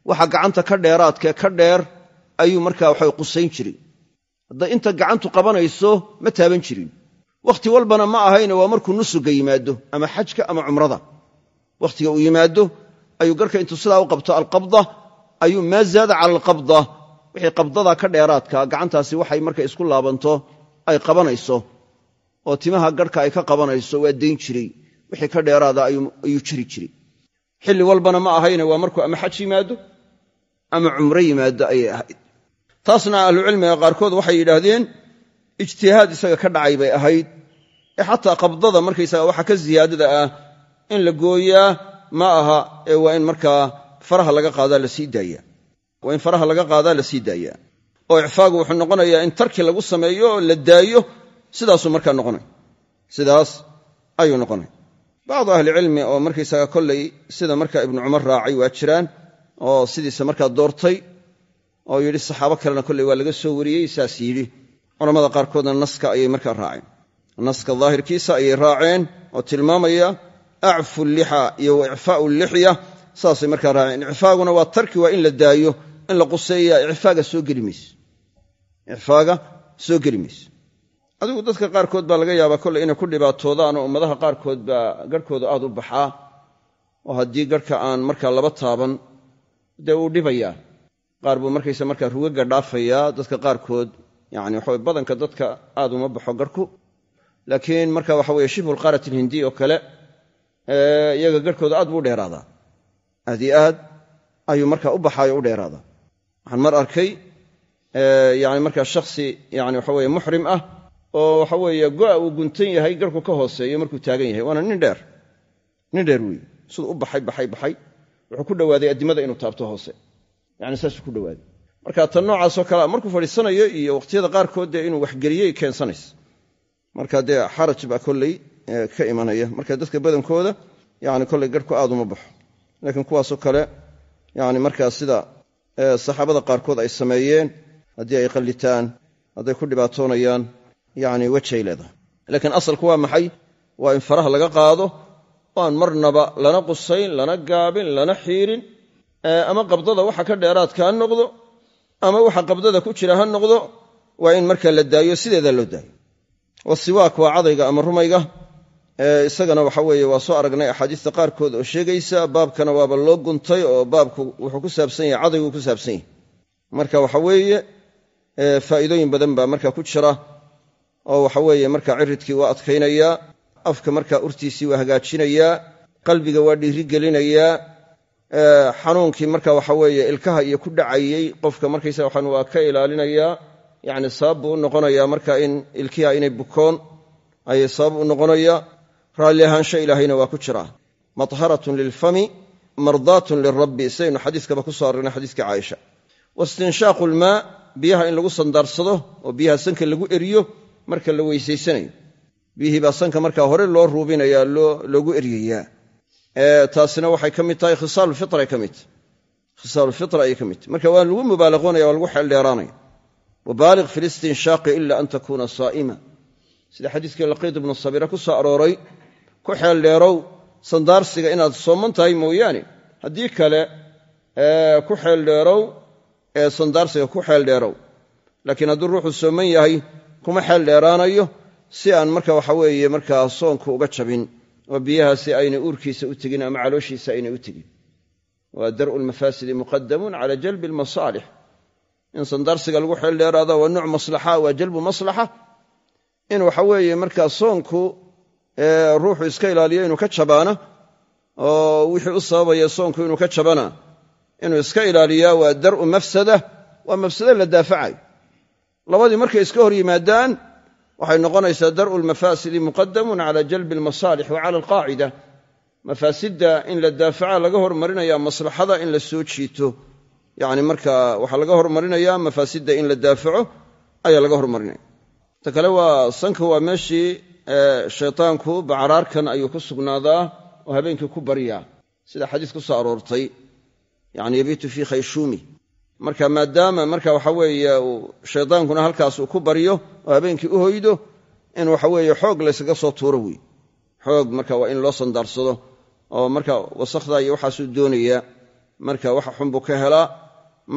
[SPEAKER 1] Waxa gacanta ka dheeraadkee ka dheer ayuu marka waxa qusayn jiray. Hadday inta gacantu qabanayso ma taaban jirin wakhti walbana ma ahayne waa markuu nusuga yimaado ama xajka ama cumrada. Wakhtiga uu yimaado ayuu garhka intuu sidaa u qabto alqabda ayuu maa zaada cala alqabda. Wixii qabdada ka dheeraadka gacantaasi waxay markay isku laabanto ay qabanayso. Oo timaha garhka ay ka qabanayso waa dayn jiray. Wixii ka dheeraada ayuu jiri jiray xilli walbana ma ahayne waa markuu ama xaj yimaado ama cumro yimaado ayay ahayd. Taasna ahlucilmiga qaarkood waxay yidhaahdeen ijtihaad isaga ka dhacay bay ahayd. Ee xataa qabdada markaysaga waxa ka ziyaadada ah in la gooyaa ma aha ee waa in markaa faraha laga qaadaa la sii daaya. Waa in faraha laga qaadaa la sii daayaa oo icfaagu wuxuu noqonayaa in tarki lagu sameeyo oo la daayo sidaasuu markaa noqonay. Sidaas ayuu noqonay. Bacdu ahlicilmi oo markaysaga kollay sida markaa ibnu cumar raacay waa jiraan oo sidiisa markaa doortay oo yidhi saxaabo kalena kolley waa laga soo wariyey saas yidhi culamada qaarkoodna naska ayay markaa raaceen. Naska daahirkiisa ayay raaceen oo tilmaamaya acfu lixa iyo wa icfaau lixya saasay markaa raaceen. Icfaaguna waa tarki waa in la daayo in la quseeya icfaaga soo geli icfaaga soo geli mayso adigu dadka qaarkood baa laga yaabaa kolley inay ku dhibaatoodaan oo ummadaha qaarkood baa garhkooda aad u baxaa. Oo haddii garhka aan markaa laba taaban dee uu dhibayaa. Qaar buu markaysa markaa rugaga dhaafayaa. Dadka qaarkood yani waxa badanka dadka aad uma baxo garhku laakiin marka waxa weye shibhu lqaarat alhindi oo kale iyaga garhkooda aad buu u dheeraadaa. Aad iyo aad ayuu markaa u baxaayo u dheeraadaa. Waxaan mar arkay yani markaa shakhsi yani waxa weye muxrim ah oo waxa weeye go'a uu guntan yahay garhku ka hooseeyo markuu taagan yahay. Waana nin dheer. Nin dheer weeye siduu u baxay baxay baxay. Wuxuu ku dhowaaday addimada inuu taabto hoose. Yani saasuu ku dhowaaday marka tan noocaasoo kalea markuu fadhiisanayo iyo wakhtiyada qaarkood dee inuu waxgeliyey keensanaysa. Marka dee xaraj baa kolley ka imanaya. Marka dadka badankooda yani kolley garhku aad uma baxo. Laakiin kuwaasoo kale yani markaa sida saxaabada qaarkood ay sameeyeen haddii ay qallitaan hadday ku dhibaatoonayaan yani wejay leedahay. Laakiin asalku waa maxay? Waa in faraha laga qaado oo aan marnaba lana qusayn lana gaabin lana xiirin ama qabdada waxa ka dheeraadka ha noqdo ama waxa qabdada ku jira ha noqdo waa in markaa la daayo sideeda loo daayo. Wasiwaak waa cadayga ama rumayga isagana waxa weeye waa soo aragnay axaadiista qaarkood oo sheegaysa baabkana waaba loo guntay oo baabku wuxuu ku saabsan yahay cadaygu ku saabsan yahay. Marka waxa weeye faa'iidooyin badan baa marka ku jira oo waxa weeye marka ciridkii waa adkaynayaa afka markaa urtiisii waa hagaajinayaa qalbiga waa dhiirigelinayaa xanuunkii marka waxa weeye ilkaha iyo ku dhacayey qofka markaysa waxaan waa ka ilaalinayaa yacni sabab buu u noqonayaa marka in ilkiha inay bukoon ayay sabab u noqonaya. Raalli ahaansho ilaahayna waa ku jiraa matharatun lilfami mardaatun lirabbi sidaynu xadiiskaba ku soo arrinay xadiiskii caaisha. Wastinshaaqu lmaa biyaha in lagu sandaarsado oo biyaha sanka lagu eriyo marka la weysaysanayo biyihii baa sanka markaa hore loo ruubinayaa loogu eryayaa taasina waxay ka mid tahay khisaalulfitra ka mid. Tahy khisaalulfitra ayay ka mid. Marka waa lagu mubaalaqoonaya waa lagu xeeldheeraanaya wabaaliq fi listinshaaqi ila an takuuna saa'ima. Sida xadiiskii laqiid ibnu sabira ku soo arooray ku xeeldheerow sandaarsiga inaad sooman tahay mooyaane. Haddii kale ku xeeldheerow ee sandaarsiga ku xeeldheerow laakiin hadduu ruuxu sooman yahay kuma xeeldheeraanayo si aan marka waxa weeye markaa soonku uga jabin oo biyahaasi aynay uurkiisa u tegin ama calooshiisa aynay u tegin. Waa dar'u lmafaasidi muqadamun cala jalbi almasaalix. In sandaarsiga lagu xeeldheeraada waa nuuc maslaxa waa jalbu maslaxa. In waxa weeye markaa soonku ruuxu iska ilaaliyo inuu ka jabaana oo wixii u sababaya soonku inuu ka jabana inuu iska ilaaliyaa waa dar'u mafsada waa mafsado la daafacayo. Labadii markay iska hor yimaadaan waxay noqonaysaa dar'u lmafaasidi muqadamun cala jalbi almasaalix wa cala alqaacida. Mafaasidda in la daafaca laga hormarinaya maslaxada in la soo jiito. Yani marka waxaa laga hormarinaya mafaasidda in la daafaco ayaa laga hormarinaya. Ta kale waa sanka waa meeshii shaytaanku bacaraarkan ayuu ku sugnaadaa oo habeenkii ku baryaa sida xadiis ku aroortay. Yani yabiitu marka maadaama marka waxa weeye shaydaankuna halkaas uu ku baryo oo habeenkii u hoydo in waxa weeye xoog laysaga soo tuuro wey xoog marka waa in loo sandaarsado oo marka wasakhda iyo waxaasuu doonayaa marka waxa xun buu ka helaa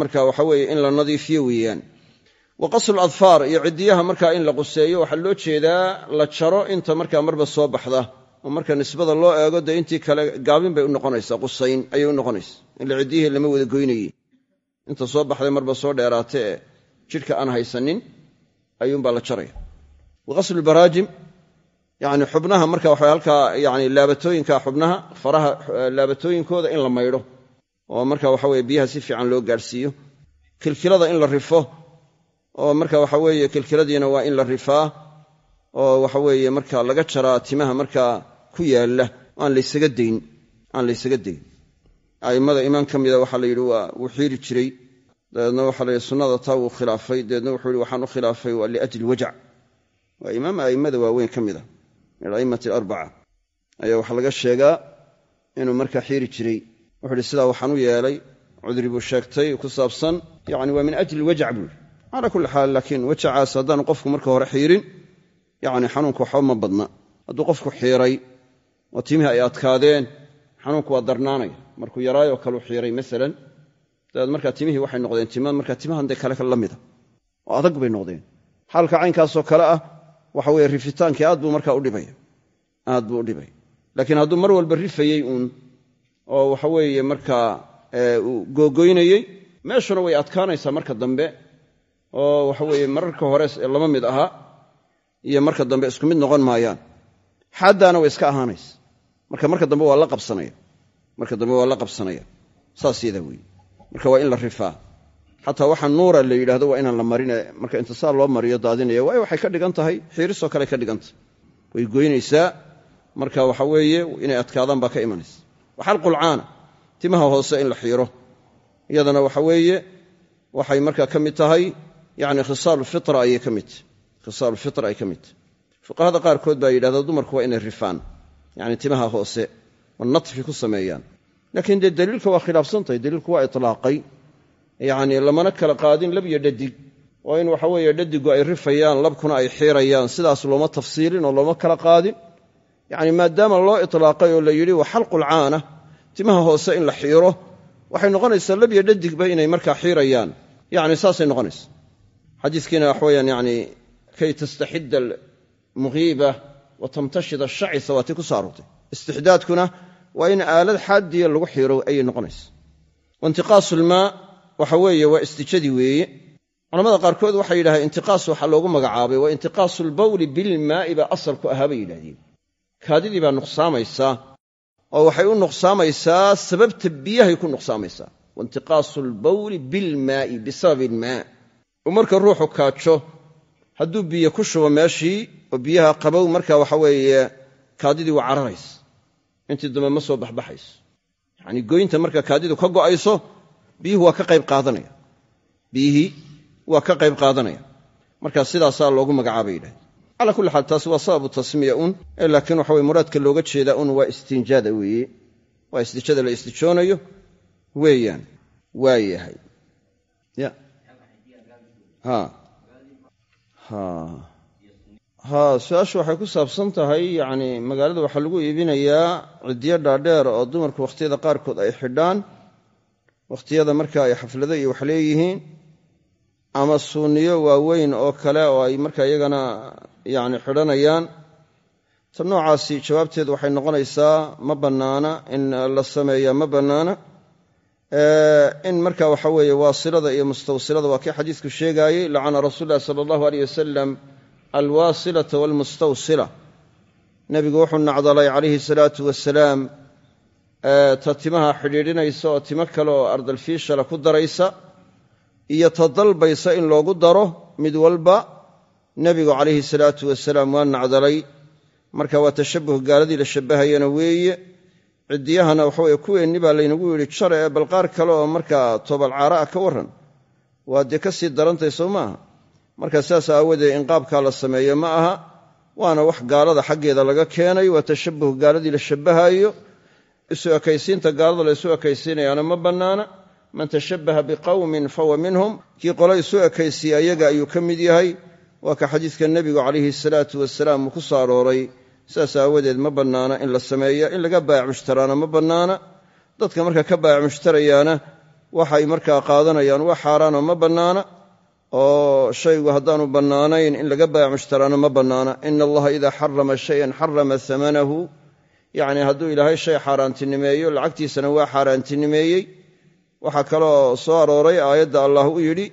[SPEAKER 1] marka waxa weeye in la nadiifiyo weeyaan. Wa qaslu adfaar iyo ciddiyaha marka in la quseeyo waxaa loo jeedaa la jaro inta markaa marba soo baxda oo marka nisbada loo eego dee intii kale gaabin bay u noqonaysaa qusayn ayay u noqonaysa ila ciddiyihii lama wada goynayey inta soo baxday marba soo dheeraata ee jidhka aan haysanin ayuunbaa la jaraya. Wa qaslu baraajim yani xubnaha marka waxa halkaa yani laabatooyinka xubnaha faraha laabatooyinkooda in la maydho oo marka waxa weye biyaha si fiican loo gaadhsiiyo kilkilada in la rifo oo marka waxa weeye kilkiladiina waa in la rifaa oo waxa weeye marka laga jaraa timaha markaa ku yaalla aan laysaga dayn a'immada imaam ka mida waxaa la yidhi waa wuu xiiri jiray. Dabeedna waxaa la yidhi sunnada taa wuu khilaafay. Dabeedna wuxuu yidhi waxaan u khilaafay waa liajli wajac waa imaam a'immada waaweyn ka mid a min a'immati alarbaca. Ayaa waxaa laga sheegaa inuu markaa xiiri jiray. Wuxuu yidhi sidaa waxaan u yeelay cudri buu sheegtay ku saabsan yani waa min ajli wajac buu yidhi. Calaa kulli xaal laakiin wajacaas haddaanu qofku marka hore xiirin yani xanuunku waxba ma badna. Hadduu qofku xiiray oo timihii ay adkaadeen xanuunku waa darnaanaya markuu yaraayoo kaleu xiiray maalan dabeed markaa timihii waxay noqdeen tima markaa timahan dee kale la mida oo adag bay noqdeen. Xaalka caynkaasoo kale ah waxa weye rifitaankii aad buu markaa udhibaya aad buu u dhibaya laakiin hadduu mar walba rifayey uun oo waxa weeye markaa googoynayey meeshuna way adkaanaysaa marka dambe oo waxa weeye mararka hore lama mid ahaa iyo marka dambe isku mid noqon maayaan. Xaddaana way iska ahaanaysa marka marka dambe waa la qabsanaya marka dambe waa la qabsanaya. Saas yadaa weeye marka waa in la rifaa. Xataa waxa nuura la yidhahdo waa inaan la marine. Marka intisaal loo mariyo daadinaya waayo waxay ka dhigan tahay. Xiirisoo kale ka dhigan way goynaysaa. Marka waxa weeye inay adkaadaan baa ka imanaysa. Waxalqulcaana timaha hoose in la xiiro. Iyadana waxa weeye waxay markaa ka mid tahay yani khisaalufira ayay ka mid. Tahay khisaalufira ay ka mid. Fuqahada qaarkood baa yidhahda dumarku waa inay rifaan. Yani timaha hoose oo natfi ku sameeyaan. Laakiin dee daliilka waa khilaafsantahay daliilku waa itlaaqay. Yani lamana kala qaadin lab iyo dhadig. Oo in waxa weeye dhadigu ay rifayaan labkuna ay xiirayaan. Sidaas looma tafsiilin oo looma kala qaadin. Yani maadaama loo itlaaqay oo la yidhi wa xalqulcaana timaha hoose in la xiiro waxay noqonaysaa lab iyo dhadigba inay markaa xiirayaan. Yani saasay noqonaysa xadiiskiina waxaweyaan yani kay tastaxida almuhiiba wa tamtashida ashacisa waa tii ku soo istixdaadkuna waa in aalad xaadiya lagu xiiro ayay noqonaysa. Waintiqaasulmaa waxa weeye waa istijadii weeye. Culamada qaarkood waxay yidhahdeen intiqaas waxaa loogu magacaabay waa intiqaasu lbawli bilmaa'i baa asalku ahaa bay yidhahdeen. Kaadidii baa nuqsaamaysaa oo waxay u nuqsaamaysaa sababta biyahay ku nuqsaamaysaa. Waintiqaasu lbawli bilmaa'i bisababi ilmaa uu marka ruuxu kaajo hadduu biyo ku shubo meeshii oo biyaha qabow marka waxa weeye kaadidii waa cararaysa intii dambe ma soo baxbaxayso. Yacanii goynta marka kaadidu ka go'ayso biyuhu waa ka qayb qaadanaya. Biyihii waa ka qayb qaadanaya. Marka sidaasaa loogu magacaabay yidhahdeen calaa kulli xaal taasi waa sababu tasmiya un laakiin waxa weye muraadka looga jeedaa un waa istinjaada weeye. Waa istijada la istijoonayo weeyaan waa yahay. Ya ha su'aashu waxay ku saabsan tahay yacni magaalada waxaa lagu iibinayaa ciddiyo dhaadheer oo dumarku wakhtiyada qaarkood ay xidhaan wakhtiyada marka ay xaflado iyo wax leeyihiin ama suuniyo waaweyn oo kale oo ay marka iyagana yani xidhanayaan. Ta noocaasi jawaabteedu waxay noqonaysaa ma bannaana in la sameeyaa ma bannaana. In marka waxa weeye waasilada iyo mustawsilada waa kii xadiisku sheegaayey lacana rasuul lahi sala allahu aleyh wasalam alwaasilata waalmustawsila nebigu wuxuu nacdalay calayhi salaatu wasalaam ta timaha xidhiidhinaysa oo timo kale oo ardalfiishala ku daraysa iyo ta dalbaysa in loogu daro mid walba nebigu calayhi salaatu wasalaam waa nacdalay. Marka waa tashabuh gaaladii la shabbahayana weeye ciddiyahana waxaweye kuweenni baa laynagu yidhi jare ee bal qaar kale oo markaa tobalcaara ah ka warran waa dee ka sii darantay soo maaha marka sidaas aawadeed in qaabkaa la sameeyo ma aha waana wax gaalada xaggeeda laga keenay waa tashabuh gaaladii la shabbahaayo. Isu ekaysiinta gaalada la isu ekaysiinayaana ma bannaana. Man tashabbaha biqawmin fahuwa minhum kii qole isu ekaysiiya ayaga ayuu ka mid yahay. Waa ka xadiidka nebigu calayhi salaatu wasalaam ku soo arooray. Aawadeed ma bannaana in la sameeya in laga baayac mushtaraana ma bannaana. Dadka marka ka baayac mushtarayaana waxay markaa qaadanayaan waa xaaraanoo ma bannaana oo shaygu haddaanu bannaanayn in laga baayac mushtaraana ma bannaana. Ina allaha idaa xarama shayan xarama amanahu yacni hadduu ilaahay shay xaaraantinimeeyo lacagtiisana waa xaaraantinimeeyey. Waxaa kaloo soo arooray aayadda allah u yidhi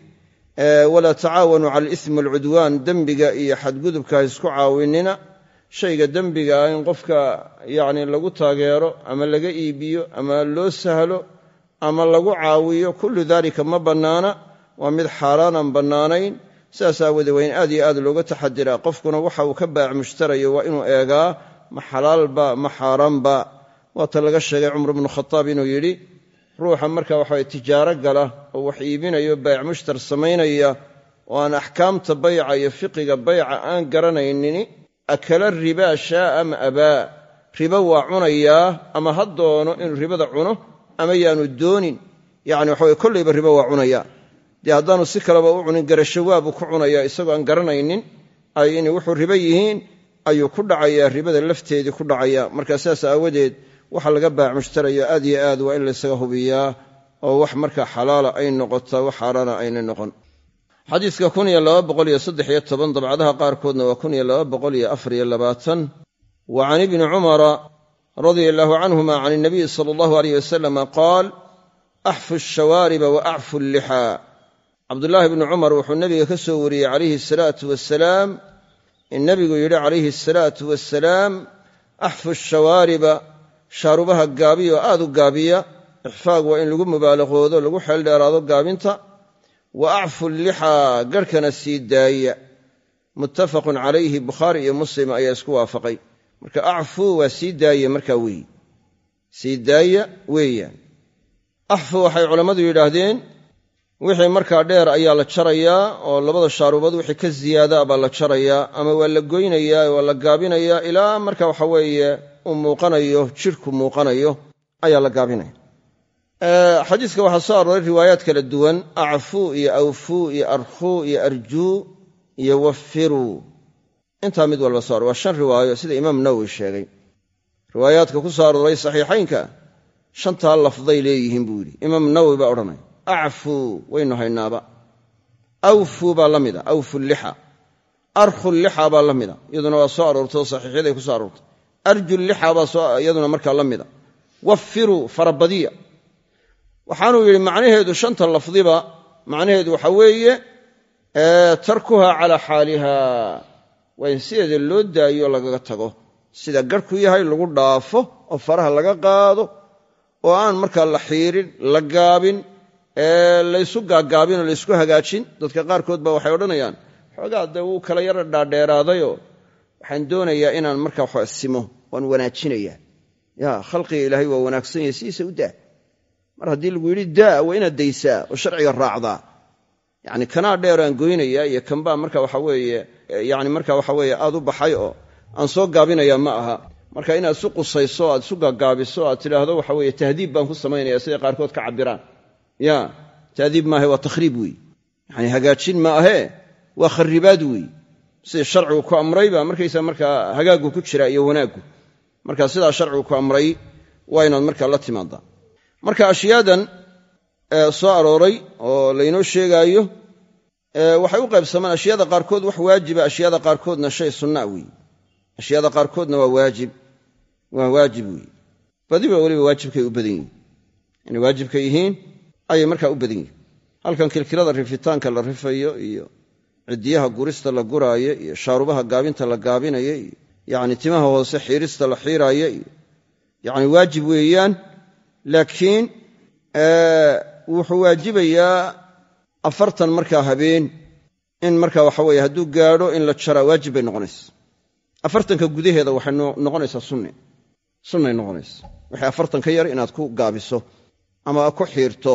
[SPEAKER 1] walaa tacaawanuu cala alismi walcudwaan dembiga iyo xadgudubka ha isku caawinina. Shayga dembigaa in qofka yacni lagu taageero ama laga iibiyo ama loo sahlo ama lagu caawiyo kullu daalika ma bannaana waa mid xaaraanaan bannaanayn. Sidaas aawoodee waa aad iyo aad looga taxadiraa qofkuna waxa uu ka baac mushtarayo waa inuu eegaa ma xalaalba ma xaaraanba waata laga sheegay cumar bnu khataab inuu yidhi ruuxa marka waxaway tijaaro gala oo wax iibinayo baayac mushtar samaynaya oo aan axkaamta bayca iyo fiqiga bayca aan garanaynini akala ribaa shaaa ama abaa ribo waa cunayaa ama ha doono inuu ribada cuno ama yaanu doonin? Yacni waxaweye kollayba ribo waa cunayaa dee haddaanu si kaleba u cunin garasho waabuu ku cunayaa isagoo aan garanaynin ay inay wuxuu ribo yihiin ayuu ku dhacayaa ribada lafteedii ku dhacaya marka sidaas aawadeed waxa laga baac mushtarayo aad yo aad waa in laysaga hubiyaa oo wax markaa xalaala ay noqotaa wax xaaraana aynay noqon. Toban dabcadaha qaarkoodna waa wa can ibni cumara radia allaahu canhuma can inabiyi sala allahu aleyh wasalama qaal axfu shawaariba wa acfu llixaa cabdullaahi bni cumar wuxuu nebiga ka soo wariyey calayhi asalaatu wasalaam in nebigu yidhi calayhi asalaatu wasalaam axfu shawaariba shaarubaha gaabiya oo aad u gaabiya ixfaag waa in lagu mubaalaqoodo lagu xeeldheeraado gaabinta wa acfu llixaa garhkana sii daaya. Muttafaqun calayhi bukhaari iyo muslim ayaa isku waafaqay. Marka acfu waa sii daaya markaa weeye sii daaya weeyaan. Axfu waxay culammadu yidhaahdeen wixii markaa dheer ayaa la jarayaa oo labada shaarubood wixii ka ziyaadaa baa la jarayaa ama waa la goynayaa waa la gaabinayaa ilaa marka waxa weeye uu muuqanayo jidhku muuqanayo ayaa la gaabinaya. Xadiiska waxaa soo arooray riwaayaad kala duwan acfuu iyo awfuu iyo arkhuu iyo arjuu iyo wafiruu intaa mid walba so waa shan riwaayo sida imaam nawowi sheegay. Riwaayaadka ku soo arooray saxiixaynka shantaa lafday leeyihiin buu yidhi. Imaam nawowi baa odhanaya acfuu waynu haynaaba. Awfuu baa la mida awfu lixa. Arkhu lixa baa la mida iyaduna waa soo aroortay oo saxiixyaday ku soo aroortay arju lixa baa iyaduna markaa la mida wafiruu farabadiya. Waxaanuu yidhi macnaheedu shanta lafdiba macnaheedu waxa weeye tarkuha calaa xaaliha. Waa in sideeda loo daayo lagaga tago. Sida garhku yahay lagu dhaafo oo faraha laga qaado oo aan markaa la xiirin la gaabin laysu gaagaabin oo laysku hagaajin dadka qaarkood ba waxay odhanayaan xoogaa dee wuu kala yara dhaadheeraadayoo? Waxaan doonayaa inaan markaa wax simo waan wanaajinayaa. Ya khalqiga ilaahay waa wanaagsan yahay sidiisa u daa. Mar haddii lagu yidhi daa waa inaad daysaa oo sharciga raacdaa. Yacni kanaa dheer aan goynayaa iyo kanbaa marka waxa weeye yani marka waxa weeye aad u baxay oo aan soo gaabinaya ma aha. Marka inaad isu qusayso aad isu gaagaabiso aad tidhaahdo waxa weeye tahdiib baan ku samaynaya siday qaarkood ka cabiraan ya tahdiib maahe waa takhriib weeye yani hagaajin ma ahee waa kharibaad weeye sida sharcigu ku amray baa markaysa markaa hagaaggu ku jira iyo wanaaggu marka sidaa sharcigu ku amray waa inaad markaa la timaadaa marka ashyaadan soo arooray oo laynoo sheegaayo waxay u qaybsamaan ashyaada qaarkood wax waajiba ashyaada qaarkoodna shay sunnaa weeye ashyaada qaarkoodna waa waajib waa waajib weeye badiba weliba waajibkay u badan yihiin inay waajibka yihiin ayay markaa u badan yihiin. Halkan kilkilada rifitaanka la rifayo iyo ciddiyaha gurista la guraayo iyo shaarubaha gaabinta la gaabinayo iyo yacni timaha hoose xiirista la xiiraayo iyo yacni waajib weeyaan. Laakiin wuxuu waajibayaa afartan markaa habeen in marka waxa weeye hadduu gaadho in la jaraa waajib bay noqonaysa afartanka gudaheeda waxay noqonaysaa sunne sunnay noqonaysa waxay afartan ka yar inaad ku gaabiso ama ku xiirto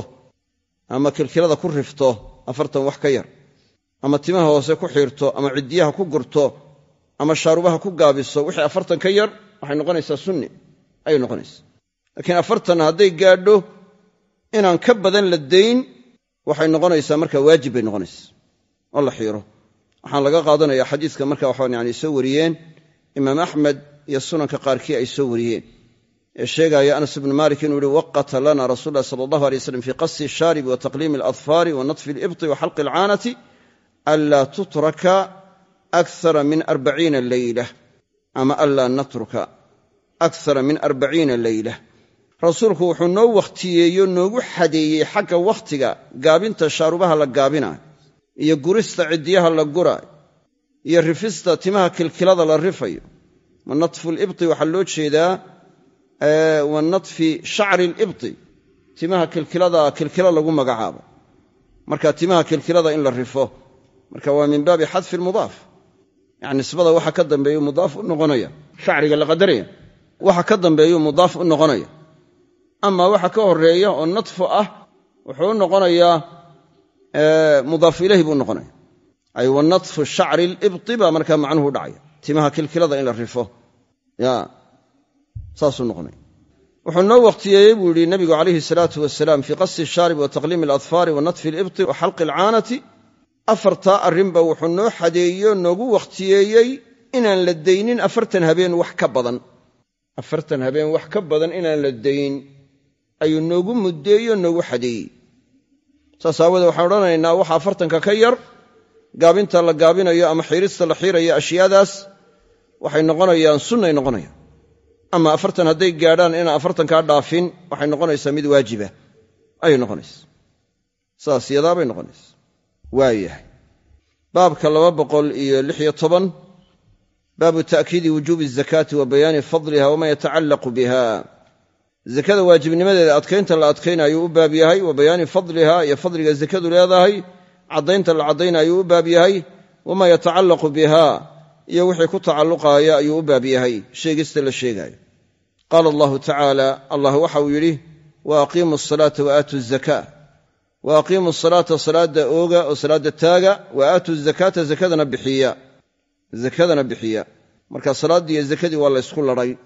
[SPEAKER 1] ama kilkilada ku rifto afartan wax ka yar ama timaha hoose ku xiirto ama ciddiyaha ku gurto ama shaarubaha ku gaabiso wixii afartan ka yar waxay noqonaysaa sunne ayay noqonaysa laakiin afartan hadday gaadho inaan ka badan la dayn waxay noqonaysaa marka waajib bay noqonaysaa. Oo la xiiro. Waxaan laga qaadanaya xadiiska marka waxaan yani soo wariyeen imaam axmed iyo sunanka qaarkii ay soo wariyeen ee sheegaya anas ibnu malik inuu yihi waqata lana rasul lah sala allahu alay waslam fi qasi shaaribi wa taqliimi aladfaari wa natfi alibti wa xalqi alcaanati anlaa tutraka akara min arbaciina leyla ama anlaa natruka akara min arbaciina leyla rasuulku wuxuu noo wakhtiyeeyo noogu xadeeyey xagga wakhtiga gaabinta shaarubaha la gaabinaayo iyo gurista ciddiyaha la guraayo iyo rifista timaha kilkilada la rifayo. Wa natfu libti waxaa loo jeedaa wa natfi shacri libti timaha kilkilada kilkila lagu magacaabo. Marka timaha kilkilada in la rifo marka waa min baabi xadfi lmudaaf yani nisbada waxa ka dambeeyu mudaaf u noqonaya shacriga la qadaraya waxa ka dambeeyu mudaaf u noqonaya. Ama waxa ka horreeya oo nadfu ah wuxuu noqonayaa mudaaf ilayhi buu noqonaya. Ay wa shacri libti baa markaa macnuhu dhacaya. Timaha kilkilada in la rifo saasuu noqonaya wuxuu noo wakhtiyeeyey buu yihi nabigu calayhi salaatu wasalaam fii qasi shaarib wa taqliimi aladfaari wa natfi alibti wa xalqi alcaanati afartaa arrinba wuxuu noo xadeeyo noogu wakhtiyeeyey inaan la daynin afartan habeen wax ka badan. Afartan habeen wax ka badan inaan la dayn ayuu noogu muddeeyo noogu xadeeyey. Saas waxaan odhanaynaa waxa afartanka ka yar gaabinta la gaabinayo ama xiirista la xiirayo ashyaadaas waxay noqonayaan sunnay noqonayaan ama afartan hadday gaadhaan inaan afartankaa dhaafin waxay noqonaysaa mid waajiba. Ayay noqonaysa saas yadaabay noqonaysa waayahay baabka laba boqol iyo lixyo toban baabu ta'kiidi wujuubi azakaati wa bayaani fadliha wama yatacallaqu biha zakada waajibnimadeeda adkaynta la adkaynaayuu u baab yahay wa bayaani fadliha iyo fadliga zakadu leedahay caddaynta la caddaynayuu u baab yahay wamaa yatacallaqu biha iyo wixii ku tacalluqaaya ayuu u baab yahay. Sheegista la sheegaayo qaala allahu tacaala allah waxauu yidhi wa aqiimu asalaata wa aatu zaka wa aqiimu salaata salaada ooga oo salaada taaga wa aatu zakaata zakadana bixiya. Zakadana bixiya. Marka salaaddii iyo zakadii waa la ysku ladhay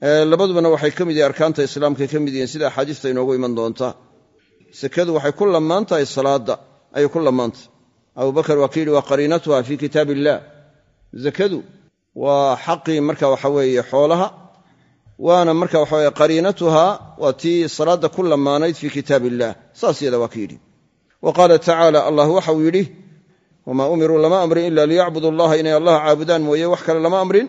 [SPEAKER 1] labadubana waxay ka mid yihiin arkaanta islaamkay ka mid yihiin sida axaadiista inoogu iman doonta. Sakadu waxay ku lamaan tahay salaadda. Ayay ku lamaantahay abubakar waa ka yidhi waa qariinatuha fii kitaab illah zakadu waa xaqii marka waxa weeye xoolaha waana marka waxa weye qariinatuha waa tii salaadda ku lamaanayd fii kitaab illah saas yada waa ka yidhi. Wa qaala tacaala allah waxauu yidhi wamaa umiruu lama amrin ila liyacbudu allaha inay allaha caabudaan mooye wax kale lama amrin.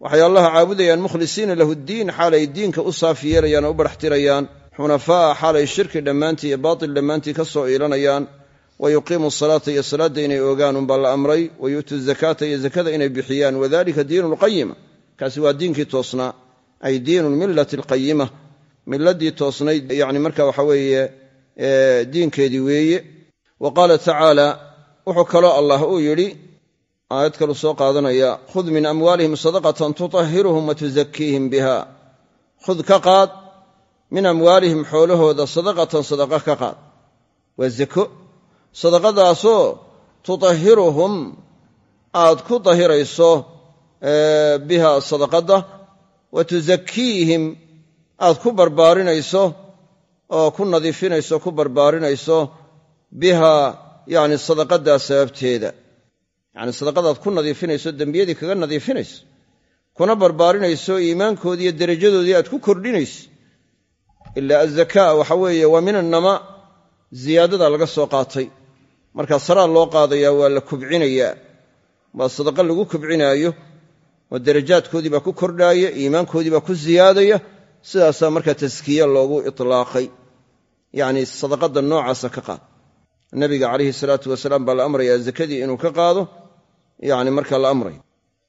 [SPEAKER 1] Waxay allaha caabudayaan mukhlisiina lahu ddiin xaalay diinka u yeelayaan oo u badhaxtirayaan xunafaa'a xaalay shirki dhammaantii iyo baatil dhammaantii ka soo iilanayaan. Wa salaata iyo salaadda inay oogaan unbaa la amray. Wa zakaata iyo zakada inay bixiyaan. Wadalika diinu lqayima kaasi waa diinkii toosnaa ay diinu lmillati alqayima miladii toosnayd yani marka waxa weeye diinkeedii weeye. Wa qaala tacaala wuxuu kaloo allah uu yidhi aayad kalu soo qaadanaya khud min amwaalihim sadaqatan tutahiruhum wa tusakiihim biha. Khud ka qaad min amwaalihim xoolahooda sadaqatan sadaqa ka qaad. Waa zako sadaqadaasoo tutahiruhum aad ku dahirayso biha sadaqadda wa tusakiihim aad ku barbaarinayso oo ku nadiifinayso ku barbaarinayso biha yacni sadaqaddaa sababteeda yacni sadaqadaad ku nadiifinayso dembiyadii kaga nadiifinayso kuna barbaarinayso iimaankoodii iyo derajadoodii aad ku kordhinayso ilaa azakaa waxa weeye waa min annama ziyaadada laga soo qaatay markaa saraa loo qaadayaa waa la kubcinayaa waa sadaqa lagu kubcinaayo oo derajaadkoodii baa ku kordhaaya iimaankoodii baa ku ziyaadaya sidaasaa markaa taskiye loogu itlaaqay. Yacni sadaqadda noocaasa ka qaad. Nabiga calayhi salaatu wasalaam baa la amrayaa zakadii inuu ka qaado yacni markaa la amray.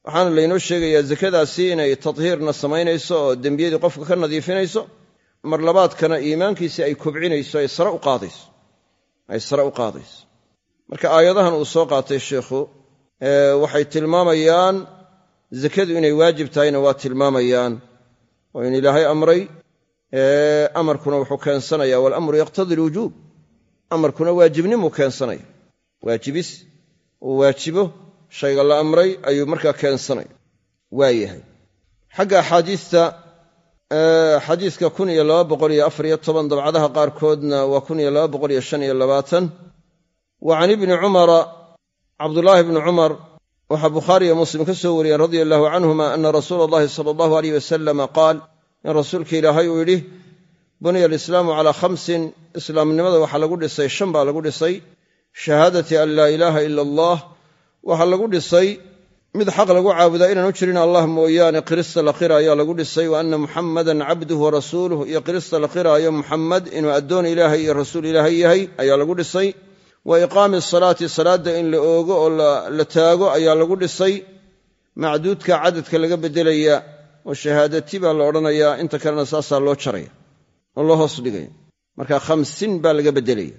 [SPEAKER 1] Waxaana laynoo sheegayaa zakadaasi inay tadhiirna samaynayso oo dembiyadii qofka ka nadiifinayso mar labaadkana iimaankiisi ay kobcinayso ay sare u qaadayso. Ay sare u qaadayso. Marka aayadahan uu soo qaatay sheikhu waxay tilmaamayaan zakadu inay waajib tahayna waa tilmaamayaan oo in ilaahay amray amarkuna wuxuu keensanaya walamru yaqtadi alwujuub amarkuna waajibnimuu keensanaya. Waajibis uu waajibo shayga la amray ayuu markaa keensanaya. Waa yahay. Xagga axaadiista xadiiska kun iyo laba boqol iyo afar iyo toban dabcadaha qaarkoodna waa kun iyo laba boqol iyo shan iyo labaatan. Wa can ibni cumara cabdullaahi bni cumar waxaa bukhaariyo muslim ka soo wariyeen radia allahu canhuma ana rasuula allahi sala allahu aleyh wasalama qaal in rasuulka ilaahay uu yidhi buniya alislaamu calaa khamsin islaamnimada waxaa lagu dhisay shan baa lagu dhisay shahaadati an laa ilaaha ila allah waxaa lagu dhisay mid xaq lagu caabudaa inaanu jirin allah mooyaane qirista la qiraayo lagu dhisay wa anna muxammadan cabduhu wa rasuuluh iyo qirista la qiraayo muxammad inuu addoon ilaahay iyo rasuul ilaahay yahay ayaa lagu dhisay wa iqaami salaati salaadda in la oogo oo la taago ayaa lagu dhisay. Macduudka cadadka laga beddelaya oo shahaadati baa la odhanayaa inta kalena saasaa loo jaraya. Oo loo hoos dhigaya marka khamsin baa laga beddelaya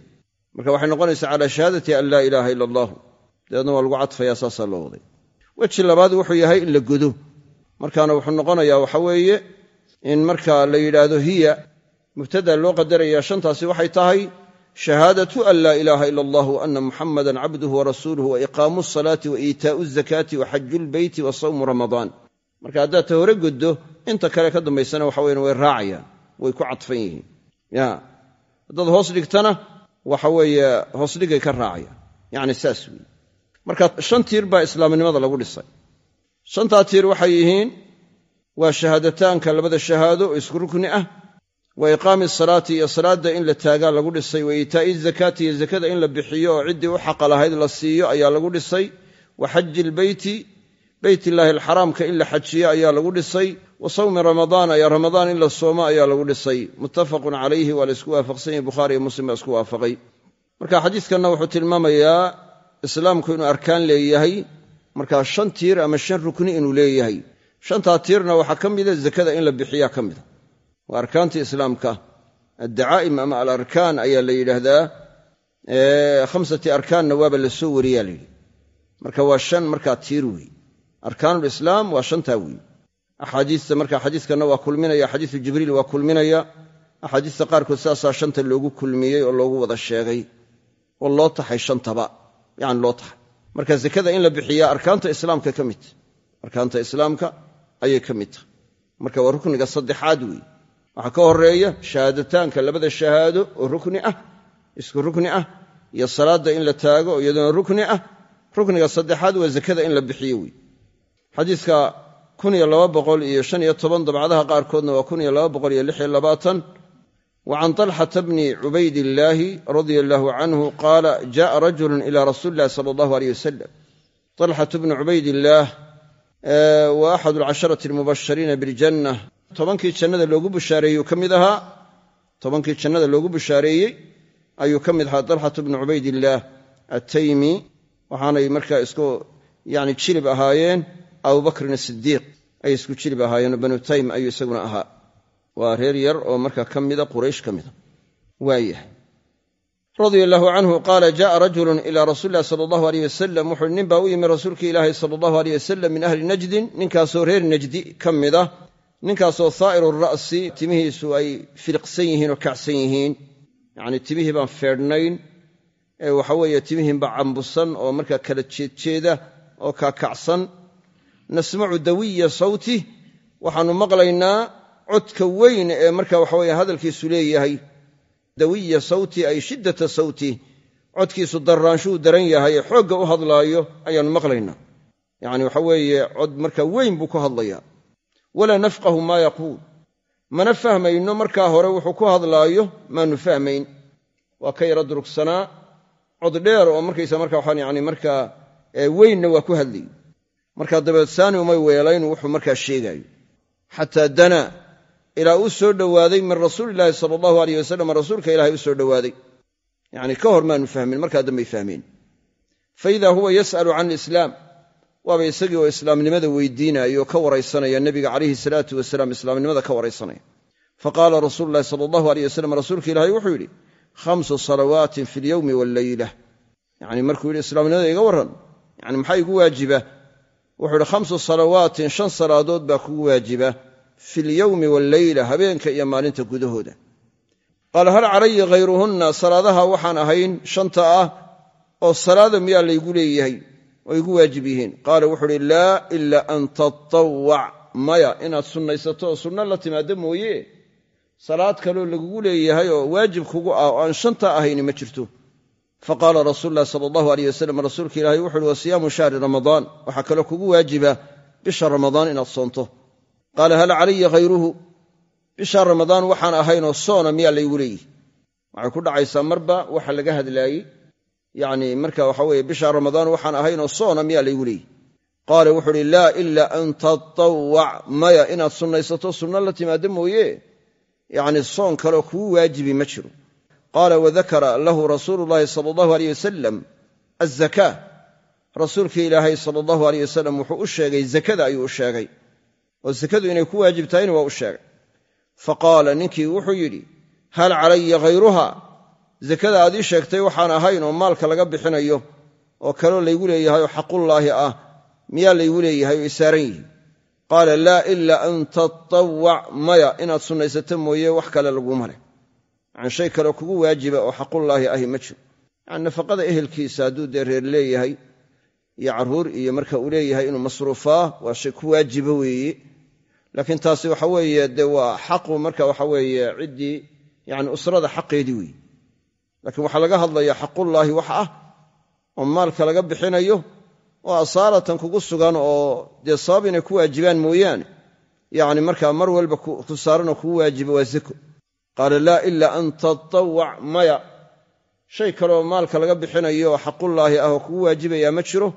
[SPEAKER 1] marka waxay noqonaysaa calaa shahaadati an laa ilaaha ila allahu dabeedna waa lagu cadfayaa saasaa loo waday. Weji labaad wuxuu yahay in la godo. Markaana wuxuu noqonayaa waxa weeye in marka la yidhaahdo hiya mubtada loo qadaraya shantaasi waxay tahay shahaadatu an laa ilaaha ila allah ana muxamadan cabduhu wa rasuuluhu wa iqaamu asalaati wa iitaau azakaati wa xaju lbeyti wa sawmu ramadaan marka haddaad ta hore goddo inta kale ka dambaysana waxa weyan way raacayaan way ku cadfan yihiin ya haddaad hoos dhigtana waxa weeye hoosdhigay ka raacayaan yacni saas weeye marka shan tiir baa islaamnimada lagu dhisay shantaa tiir waxay yihiin waa shahaadataanka labada shahaado oo isku rukni ah wa iqaami salaati iyo salaadda in la taagaa lagu dhisay wa iitaa'i zakaati iyo zakada in la bixiyo oo ciddii u xaqa lahayd la siiyo ayaa lagu dhisay wa xaji ilbeyti beytillaahi alxaraamka in la xajiyo ayaa lagu dhisay wa sawmi ramadaan ayaa ramadaan in la soomo ayaa lagu dhisay. Muttafaqun calayhi waa la isku waafaqsan yahi bukhaari iyo muslim baa isku waafaqay. Marka xadiiskanna wuxuu tilmaamayaa islaamku inuu arkaan leeyahay markaa shan tiir ama shan rukni inuu leeyahay. Shantaa tiirna waxaa ka mida zakada in la bixiyaa ka mida waa arkaantii islaamka. Addacaa'im ama alarkaan ayaa la yidhaahdaa. Khamsati arkaanna waaba la soo wariyaa la yidhi. Marka waa shan markaa tiir wey arkaanulislaam waa shantaa wey axaadiista marka xadiiskanna waa kulminaya xadiisu jibriil waa kulminaya. Axaadiista qaarkood saasaa shanta loogu kulmiyey oo loogu wada sheegay. Oo loo taxay shantaba. Yani loo taxay. Marka zakada in la bixiyaa arkaanta islaamka ka mid. Arkaanta islaamka ayay waxaa ka horeeya shahaadataanka labada shahaado oo rukni ah isku rukni ah iyo salaadda in la taago oo iyaduna rukni ah rukniga saddexaad waa zakada in la bixiyo wey xadiiska dabcadaha qaarkoodna waa wa can طalxata bni cubaydillaahi radia allaahu canhu qaala jaءa rajulu ila rasuuli illahi sala allahu aleyh wasalam طalxatu bnu cubaydillaah wa axad alcasharati almubashariina biljanna tobankii jannada loogu bushaareeyey ka mid ahaa tobankii jannada loogu bushaareeyey ayuu ka mid ahaa dalxatu bnu cubaydillaah attaymi waxaanay markaa isku yani jilib ahaayeen abubakrin asidiiq ayay isku jilib ahaayeen banu taym ayuu isaguna ahaa. Waa reer yar oo markaa ka mida quraysh ka mida waayahay radia allaahu canhu qaala jaءa rajulu ila rasuuli sala allahu aleyh wasalam wuxuui nin baa u yimi rasuulka ilaahi sala allahu aleyh wasalam min ahli najdin ninkaasoo reer najdi ka mida ninkaasoo haa'iru ra'si timihiisu ay filiqsan yihiin oo kacsan yihiin. Yacnii timihii baan feedhnayn ee waxa weeye timihiinba cambusan oo markaa kala jeedjeeda oo kaakacsan nasmacu dawiya sawti waxaannu maqlaynaa codka weyn ee marka waxa weye hadalkiisu leeyahay. Dawiya sawti ay shiddata sawti codkiisu darraanshuu daran yahay ee xoogga u hadlaayo ayaannu maqlaynaa. Yacni waxa weeye cod marka weyn buu ku hadlayaa walaa nafqahu maa yaquul mana fahmayno markaa hore wuxuu ku hadlaayo maanu fahmayn. Waa ka yara durugsanaa cod dheer oo markaysa marka waxaan yani markaa weynna waa ku hadlayy markaa dabeed saani umay weelayn wuxuu markaa sheegaayo. Xataa danaa ilaa uu soo dhowaaday min rasuulilaahi sala allahu aleyh wasalam rasuulka ilahay u soo dhowaaday yacni ka hor maanu fahmin markaa dambay fahmeen. Fa huwa yas'alu can alislaam waaba isagii oo islaamnimada weydiinaya oo ka waraysanaya nebiga calayhi salaatu wasalaam islaamnimada ka waraysanaya. Fa qaala rasuulu llahi sala allahu aleyh wasalam rasuulka ilaahay wuxuu yidhi khamsu salawaatin fi lyowmi walleyla yacni markuu yidhi islaamnimada iga warran yani maxaa igu waajiba? Wuxuu yidhi khamsu salawaatin shan salaadood baa kugu waajiba fi lyowmi walleyla habeenka iyo maalinta gudahooda. Qaala hal calaya hayruhunna salaadaha waxaan ahayn shanta ah oo salaada miyaa laygu leeyahay oo igu waajib yihiin. Qaala wuxuu uhi laa ila an tatawac maya inaad sunnaysato oo sunno la timaaddo mooye? Salaad kaloo lagugu leeyahay oo waajib kugu ah oo aan shanta ahayni ma jirto. Faqaala rasuulu llahi sala allahu aleyh wasalam rasuulka ilaahay wuxu uhi wa shahri ramadaan waxaa kaloo kugu waajiba bisha ramadaan inaad soonto. Qaala hal calaya hayruhu bisha ramadaan waxaan ahaynoo soona miyaa laygu leeyihi waxay ku dhacaysaa marba waxa laga hadlaayey yacni marka waxa weeye bisha ramadaan waxaan ahaynoo soona miyaa laygu leeyihi qaala wuxuu uhi laa ila an tatawac maya inaad sunnaysato sunno la timaaddo mooye? Yacni soon kaleo kugu waajibi ma jiro. Qaala wadakara lahu rasuulu llaahi sala allahu aleyh wasalam azakaa rasuulkii ilaahay sala allahu aleyh wasalam wuxuu u sheegay zakada ayuu u sheegay. Oo sakadu inay ku waajib tahayna waa u sheegay. Fa qaala ninkii wuxuu yidhi hal calaya hayruha zakada aad ii sheegtay waxaan ahayn oo maalka laga bixinayo oo kaloo laygu leeyahay oo xaqullaahi ah miyaa laygu leeyahay oo isaaran yihi qaala laa ila an tatawac maya inaad sunnaysato mooye wax kale laguma leh. Yani shay kaleo kugu waajiba oo xaqullaahi ahi ma jiro. Yani nafaqada ehelkiisa hadduu dee reer leeyahay iyo carruur iyo marka uu leeyahay inuu masruufaa waa shay ku waajiba weeye laakiin taasi waxa weeye dee waa xaqu marka waxa weeye ciddii yani usrada xaqeedii weeye laakiin waxaa laga hadlayaa xaqullaahi wax ah oo maalka laga bixinayo oo asaaratan kugu sugan oo dee sabab inay ku waajibaan mooyaane. Yacni markaa mar walba ku saaranoo kugu waajiba waa zako qaala laa ilaa an tatawac maya. Shay kaleoo maalka laga bixinayo oo xaqullaahi ah oo kugu waajibayaa ma jiro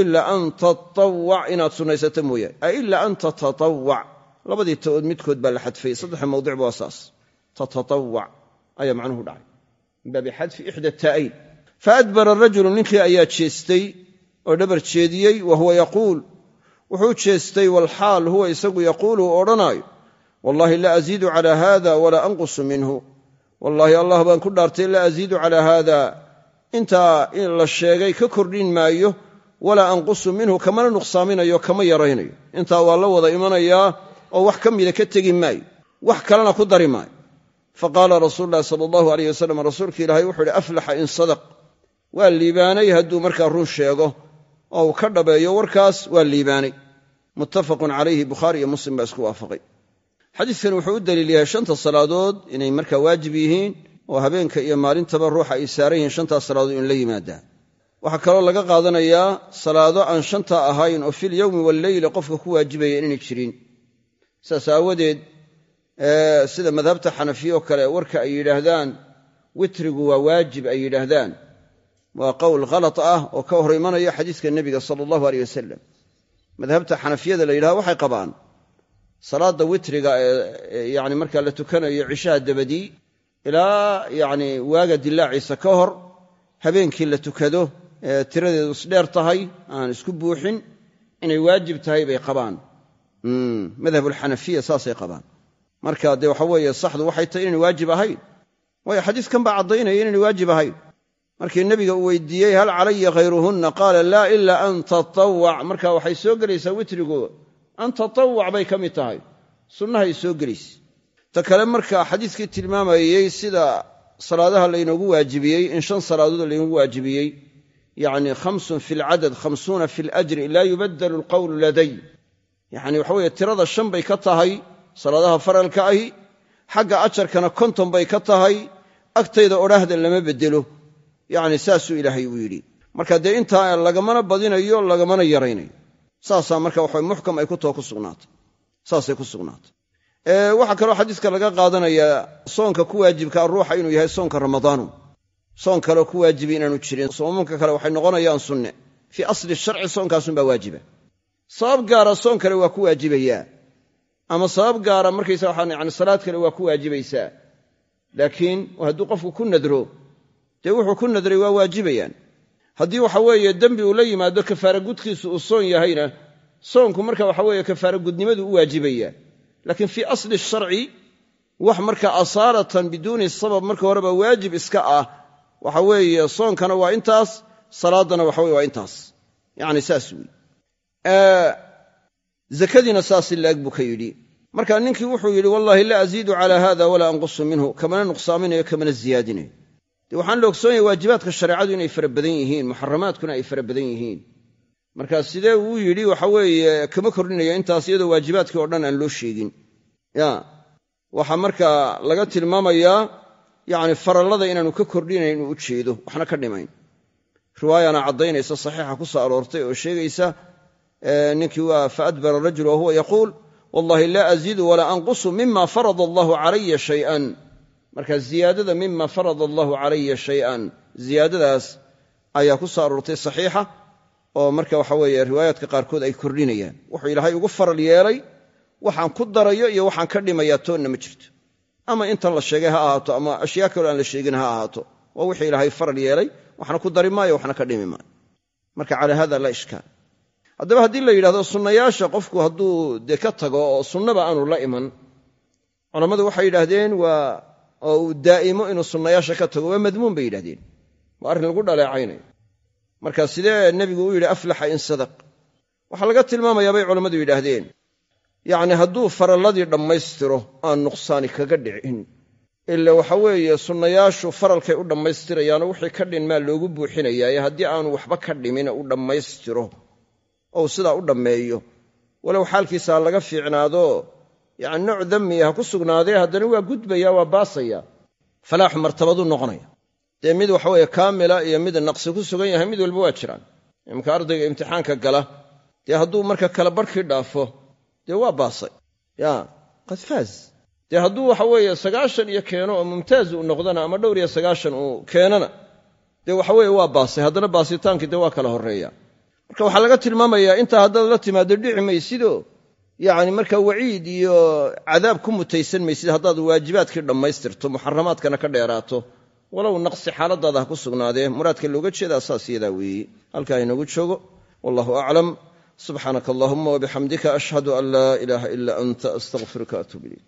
[SPEAKER 1] ilaa an tatawac inaad sunnaysato mooyaane. Ay ilaa an tatatawac labadii ta'ood midkood baa la xadfay saddexa mawdicba waa saas. Tatatawac ayaa macnuhu dhacay min baabi xadfi ixda taa'ayn faadbara rajulu ninkii ayaa jeestay oo dhabar jeediyey wa huwa yaquul. Wuxuu jeestay walxaal huwa isagu yaquulu u odhanaayo wallaahi laa aziidu calaa haada walaa anqusu minhu. Wallaahi allah baan ku dhaartay laa aziidu calaa haada. Intaa la sheegay ka kordhin maayo walaa anqusu minhu kamana nuqsaaminayo kama yaraynayo. Intaa waa la wada imanayaa oo wax ka mida ka tegi maayo. Wax kalena ku dari maayo faqaala rasuulu llahi sala allahu alayh wasalam rasuulka ilaahay wuxuu ihi aflaxa in sadaq. Waa liibaanay hadduu markaa run sheego oo uu ka dhabeeyo warkaas waa liibaanay. Muttafaqun calayhi bukhaari iyo muslim baa isku waafaqay. Xadiidkani wuxuu u daliil yahay shanta salaadood inay markaa waajib yihiin oo habeenka iyo maalintaba ruuxa ay saaran yihiin shantaas salaadood in la yimaadaan waxaa kaloo laga qaadanayaa salaado aan shanta ahayn oo fil yowmi walleyli qofka ku waajibaya inaynay jirin saas aawadeed sida madhabta xanafiye oo kale warka ay yidhaahdaan witrigu waa waajib ay yidhaahdaan. Waa qowl khalad ah oo ka hor imanaya xadiiska nebiga sala allahu aleyh wasalam madhabta xanafiyada la yidhahdo waxay qabaan salaadda witriga ee yani markaa la tukanayo cishaha dabadii ilaa yani waaga dilaaciisa ka hor habeenkii la tukado ee tiradeedu isdheer tahay aan isku buuxin inay waajib tahay bay qabaan. Madhabulxanafiya saasay qabaan marka dee waxa weeye saxdu waxay tahay inaynay waajib ahayn. Waayo xadiiskan baa caddaynaya inaynay waajib ahayn. Markii nebiga uu weydiiyey hal calaya khayruhunna? Qaala laa ilaa an tatawac marka waxay soo gelaysaa witrigu an tatawac bay ka mid tahay. Sunnahay soo gelaysa. Ta kale marka xadiiskii tilmaamayey sida salaadaha laynoogu waajibiyey in shan salaadood laynoogu waajibiyey yacni khamsun fi lcadad khamsuuna fi lajri laa yubaddalu alqowlu laday yacni waxa weeye tirada shan bay ka tahay salaadaha faralka ahi xagga ajarkana konton bay ka tahay agtayda odhaahda lama beddelo. Yacni saasuu ilaahay uu yidhi. Marka dee intaa lagamana badinayo lagamana yaraynayo. Saasaa marka waxa muxkam ay ku too ku sugnaatay. Saasay ku sugnaatay. Waxaa kaloo xadiiska laga qaadanayaa soonka ku waajibkaa ruuxa inuu yahay soonka ramadaanu soon kaleo ku waajibi inaanu jirin. Soomanka kale waxay noqonayaan sunne. Fii asli sharci soonkaasunbaa waajiba. Sabab gaara soon kale waa ku waajibayaa ama sabab gaara markaysa waxaan yani salaad kale waa ku waajibaysaa. Laakiin hadduu qofku ku nadro dee wuxuu ku nadray waa waajibayaan. Haddii waxa weeye dembi uu la yimaado kafaara gudkiisu uu soon yahayna soonku marka waxa weeye kafaara gudnimadu u waajibaya laakiin fii asli sharci wax marka asaalatan biduuni sabab marka horeba waajib iska ah waxa weeye soonkana waa intaas salaadana waxa weye waa intaas. Yacni saas weyi zakadiina saas ilaag buu ka yidhi. Marka ninkii wuxuu yidhi wallaahi laa aziidu calaa hada walaa anqusu minhu. Kamana nuqsaaminayo kamana ziyaadinayo. Dee waxaan la ogsoonaya waajibaadka shareecadu inay fara badan yihiin muxaramaadkuna ay fara badan yihiin. Marka sidee uu yidhi waxa weeye kama kordhinayo intaas iyadoo waajibaadkii oo dhan aan loo sheegin. Ya waxaa markaa laga tilmaamayaa yacni farallada inaanu ka kordhinayn inuu u jeedo waxna ka dhimayn. Riwaayana caddaynaysa saxiixa ku soo aroortay oo sheegaysa ninkii waa faadbara rajul wahuwa yaquul wallahi laa aziidu walaa anqusu mima farada allahu calaya shay'an. Marka ziyaadada mima farada allahu calaya shay'an ziyaadadaas ayaa ku soo aroortay saxiixa oo marka waxa weeye riwaayaadka qaarkood ay kordhinayaan. Wuxuu ilaahay ugu faral yeelay waxaan ku darayo iyo waxaan ka dhimayaa toonna ma jirto. Ama intan la sheegay ha ahaato ama ashyaa kaloo aan la sheegin ha ahaato. Waa wixii ilaahay faral yeelay waxna ku dari maayo waxna ka dhimi maayo. Marka calaa hada laa ishkaal haddaba haddii la yidhahdo sunnayaasha qofku hadduu dee ka tago oo sunnaba aanu la iman culammadu waxay yidhaahdeen waa oo uu daa'imo inuu sunnayaasha ka tago waa madmuun bay yidhahdeen waa arrin lagu dhaleecaynayo marka sidee nebigu u yidhi aflaxa in sadaq. Waxaa laga tilmaamayaa bay culammadu yidhaahdeen. Yacni hadduu faralladii dhammaystiro aan nuqsaani kaga dhicin. Ila waxa weeye sunnayaashu faralkay u dhammaystirayaanoo wixii ka dhinmaa loogu buuxinayaaye haddii aanu waxba ka dhimin u dhammaystiro ou sidaa u dhammeeyo. Walow xaalkiisa ha laga fiicnaado yacni nooc dammiya ha ku sugnaadee haddana waa gudbaya waa baasaya. Falaaxu martabaduu noqonaya. Dee mid waxaweye kaamila iyo mid naqsi ku sugan yahay mid walba waa jiraan. Imka ardayga imtixaanka gala. Dee hadduu marka kala barhkii dhaafo dee waa baasay. Ya qad faaz. Dee hadduu waxa weeye sagaashan iyo keeno oo mumtaaz uu noqdana ama dhowr iyo sagaashan uu keenana dee waxa weeye waa baasay. Haddana baasitaankii dee waa kala horreeya marka waxaa laga tilmaamayaa intaa haddaad la timaado dhici maysidoo yacni marka waciid iyo cadaab ku mutaysan maysid haddaad waajibaadkii dhammaystirto muxaramaadkana ka dheeraato walow naqsi xaaladaada ha ku sugnaadee muraadka looga jeedaa saas yadaa weeye halkaa inoogu joogo. Wallahu aclam subxaanaka allahuma wabixamdika ashhadu an laa ilaaha ila anta astaqfiruka atuub ilayk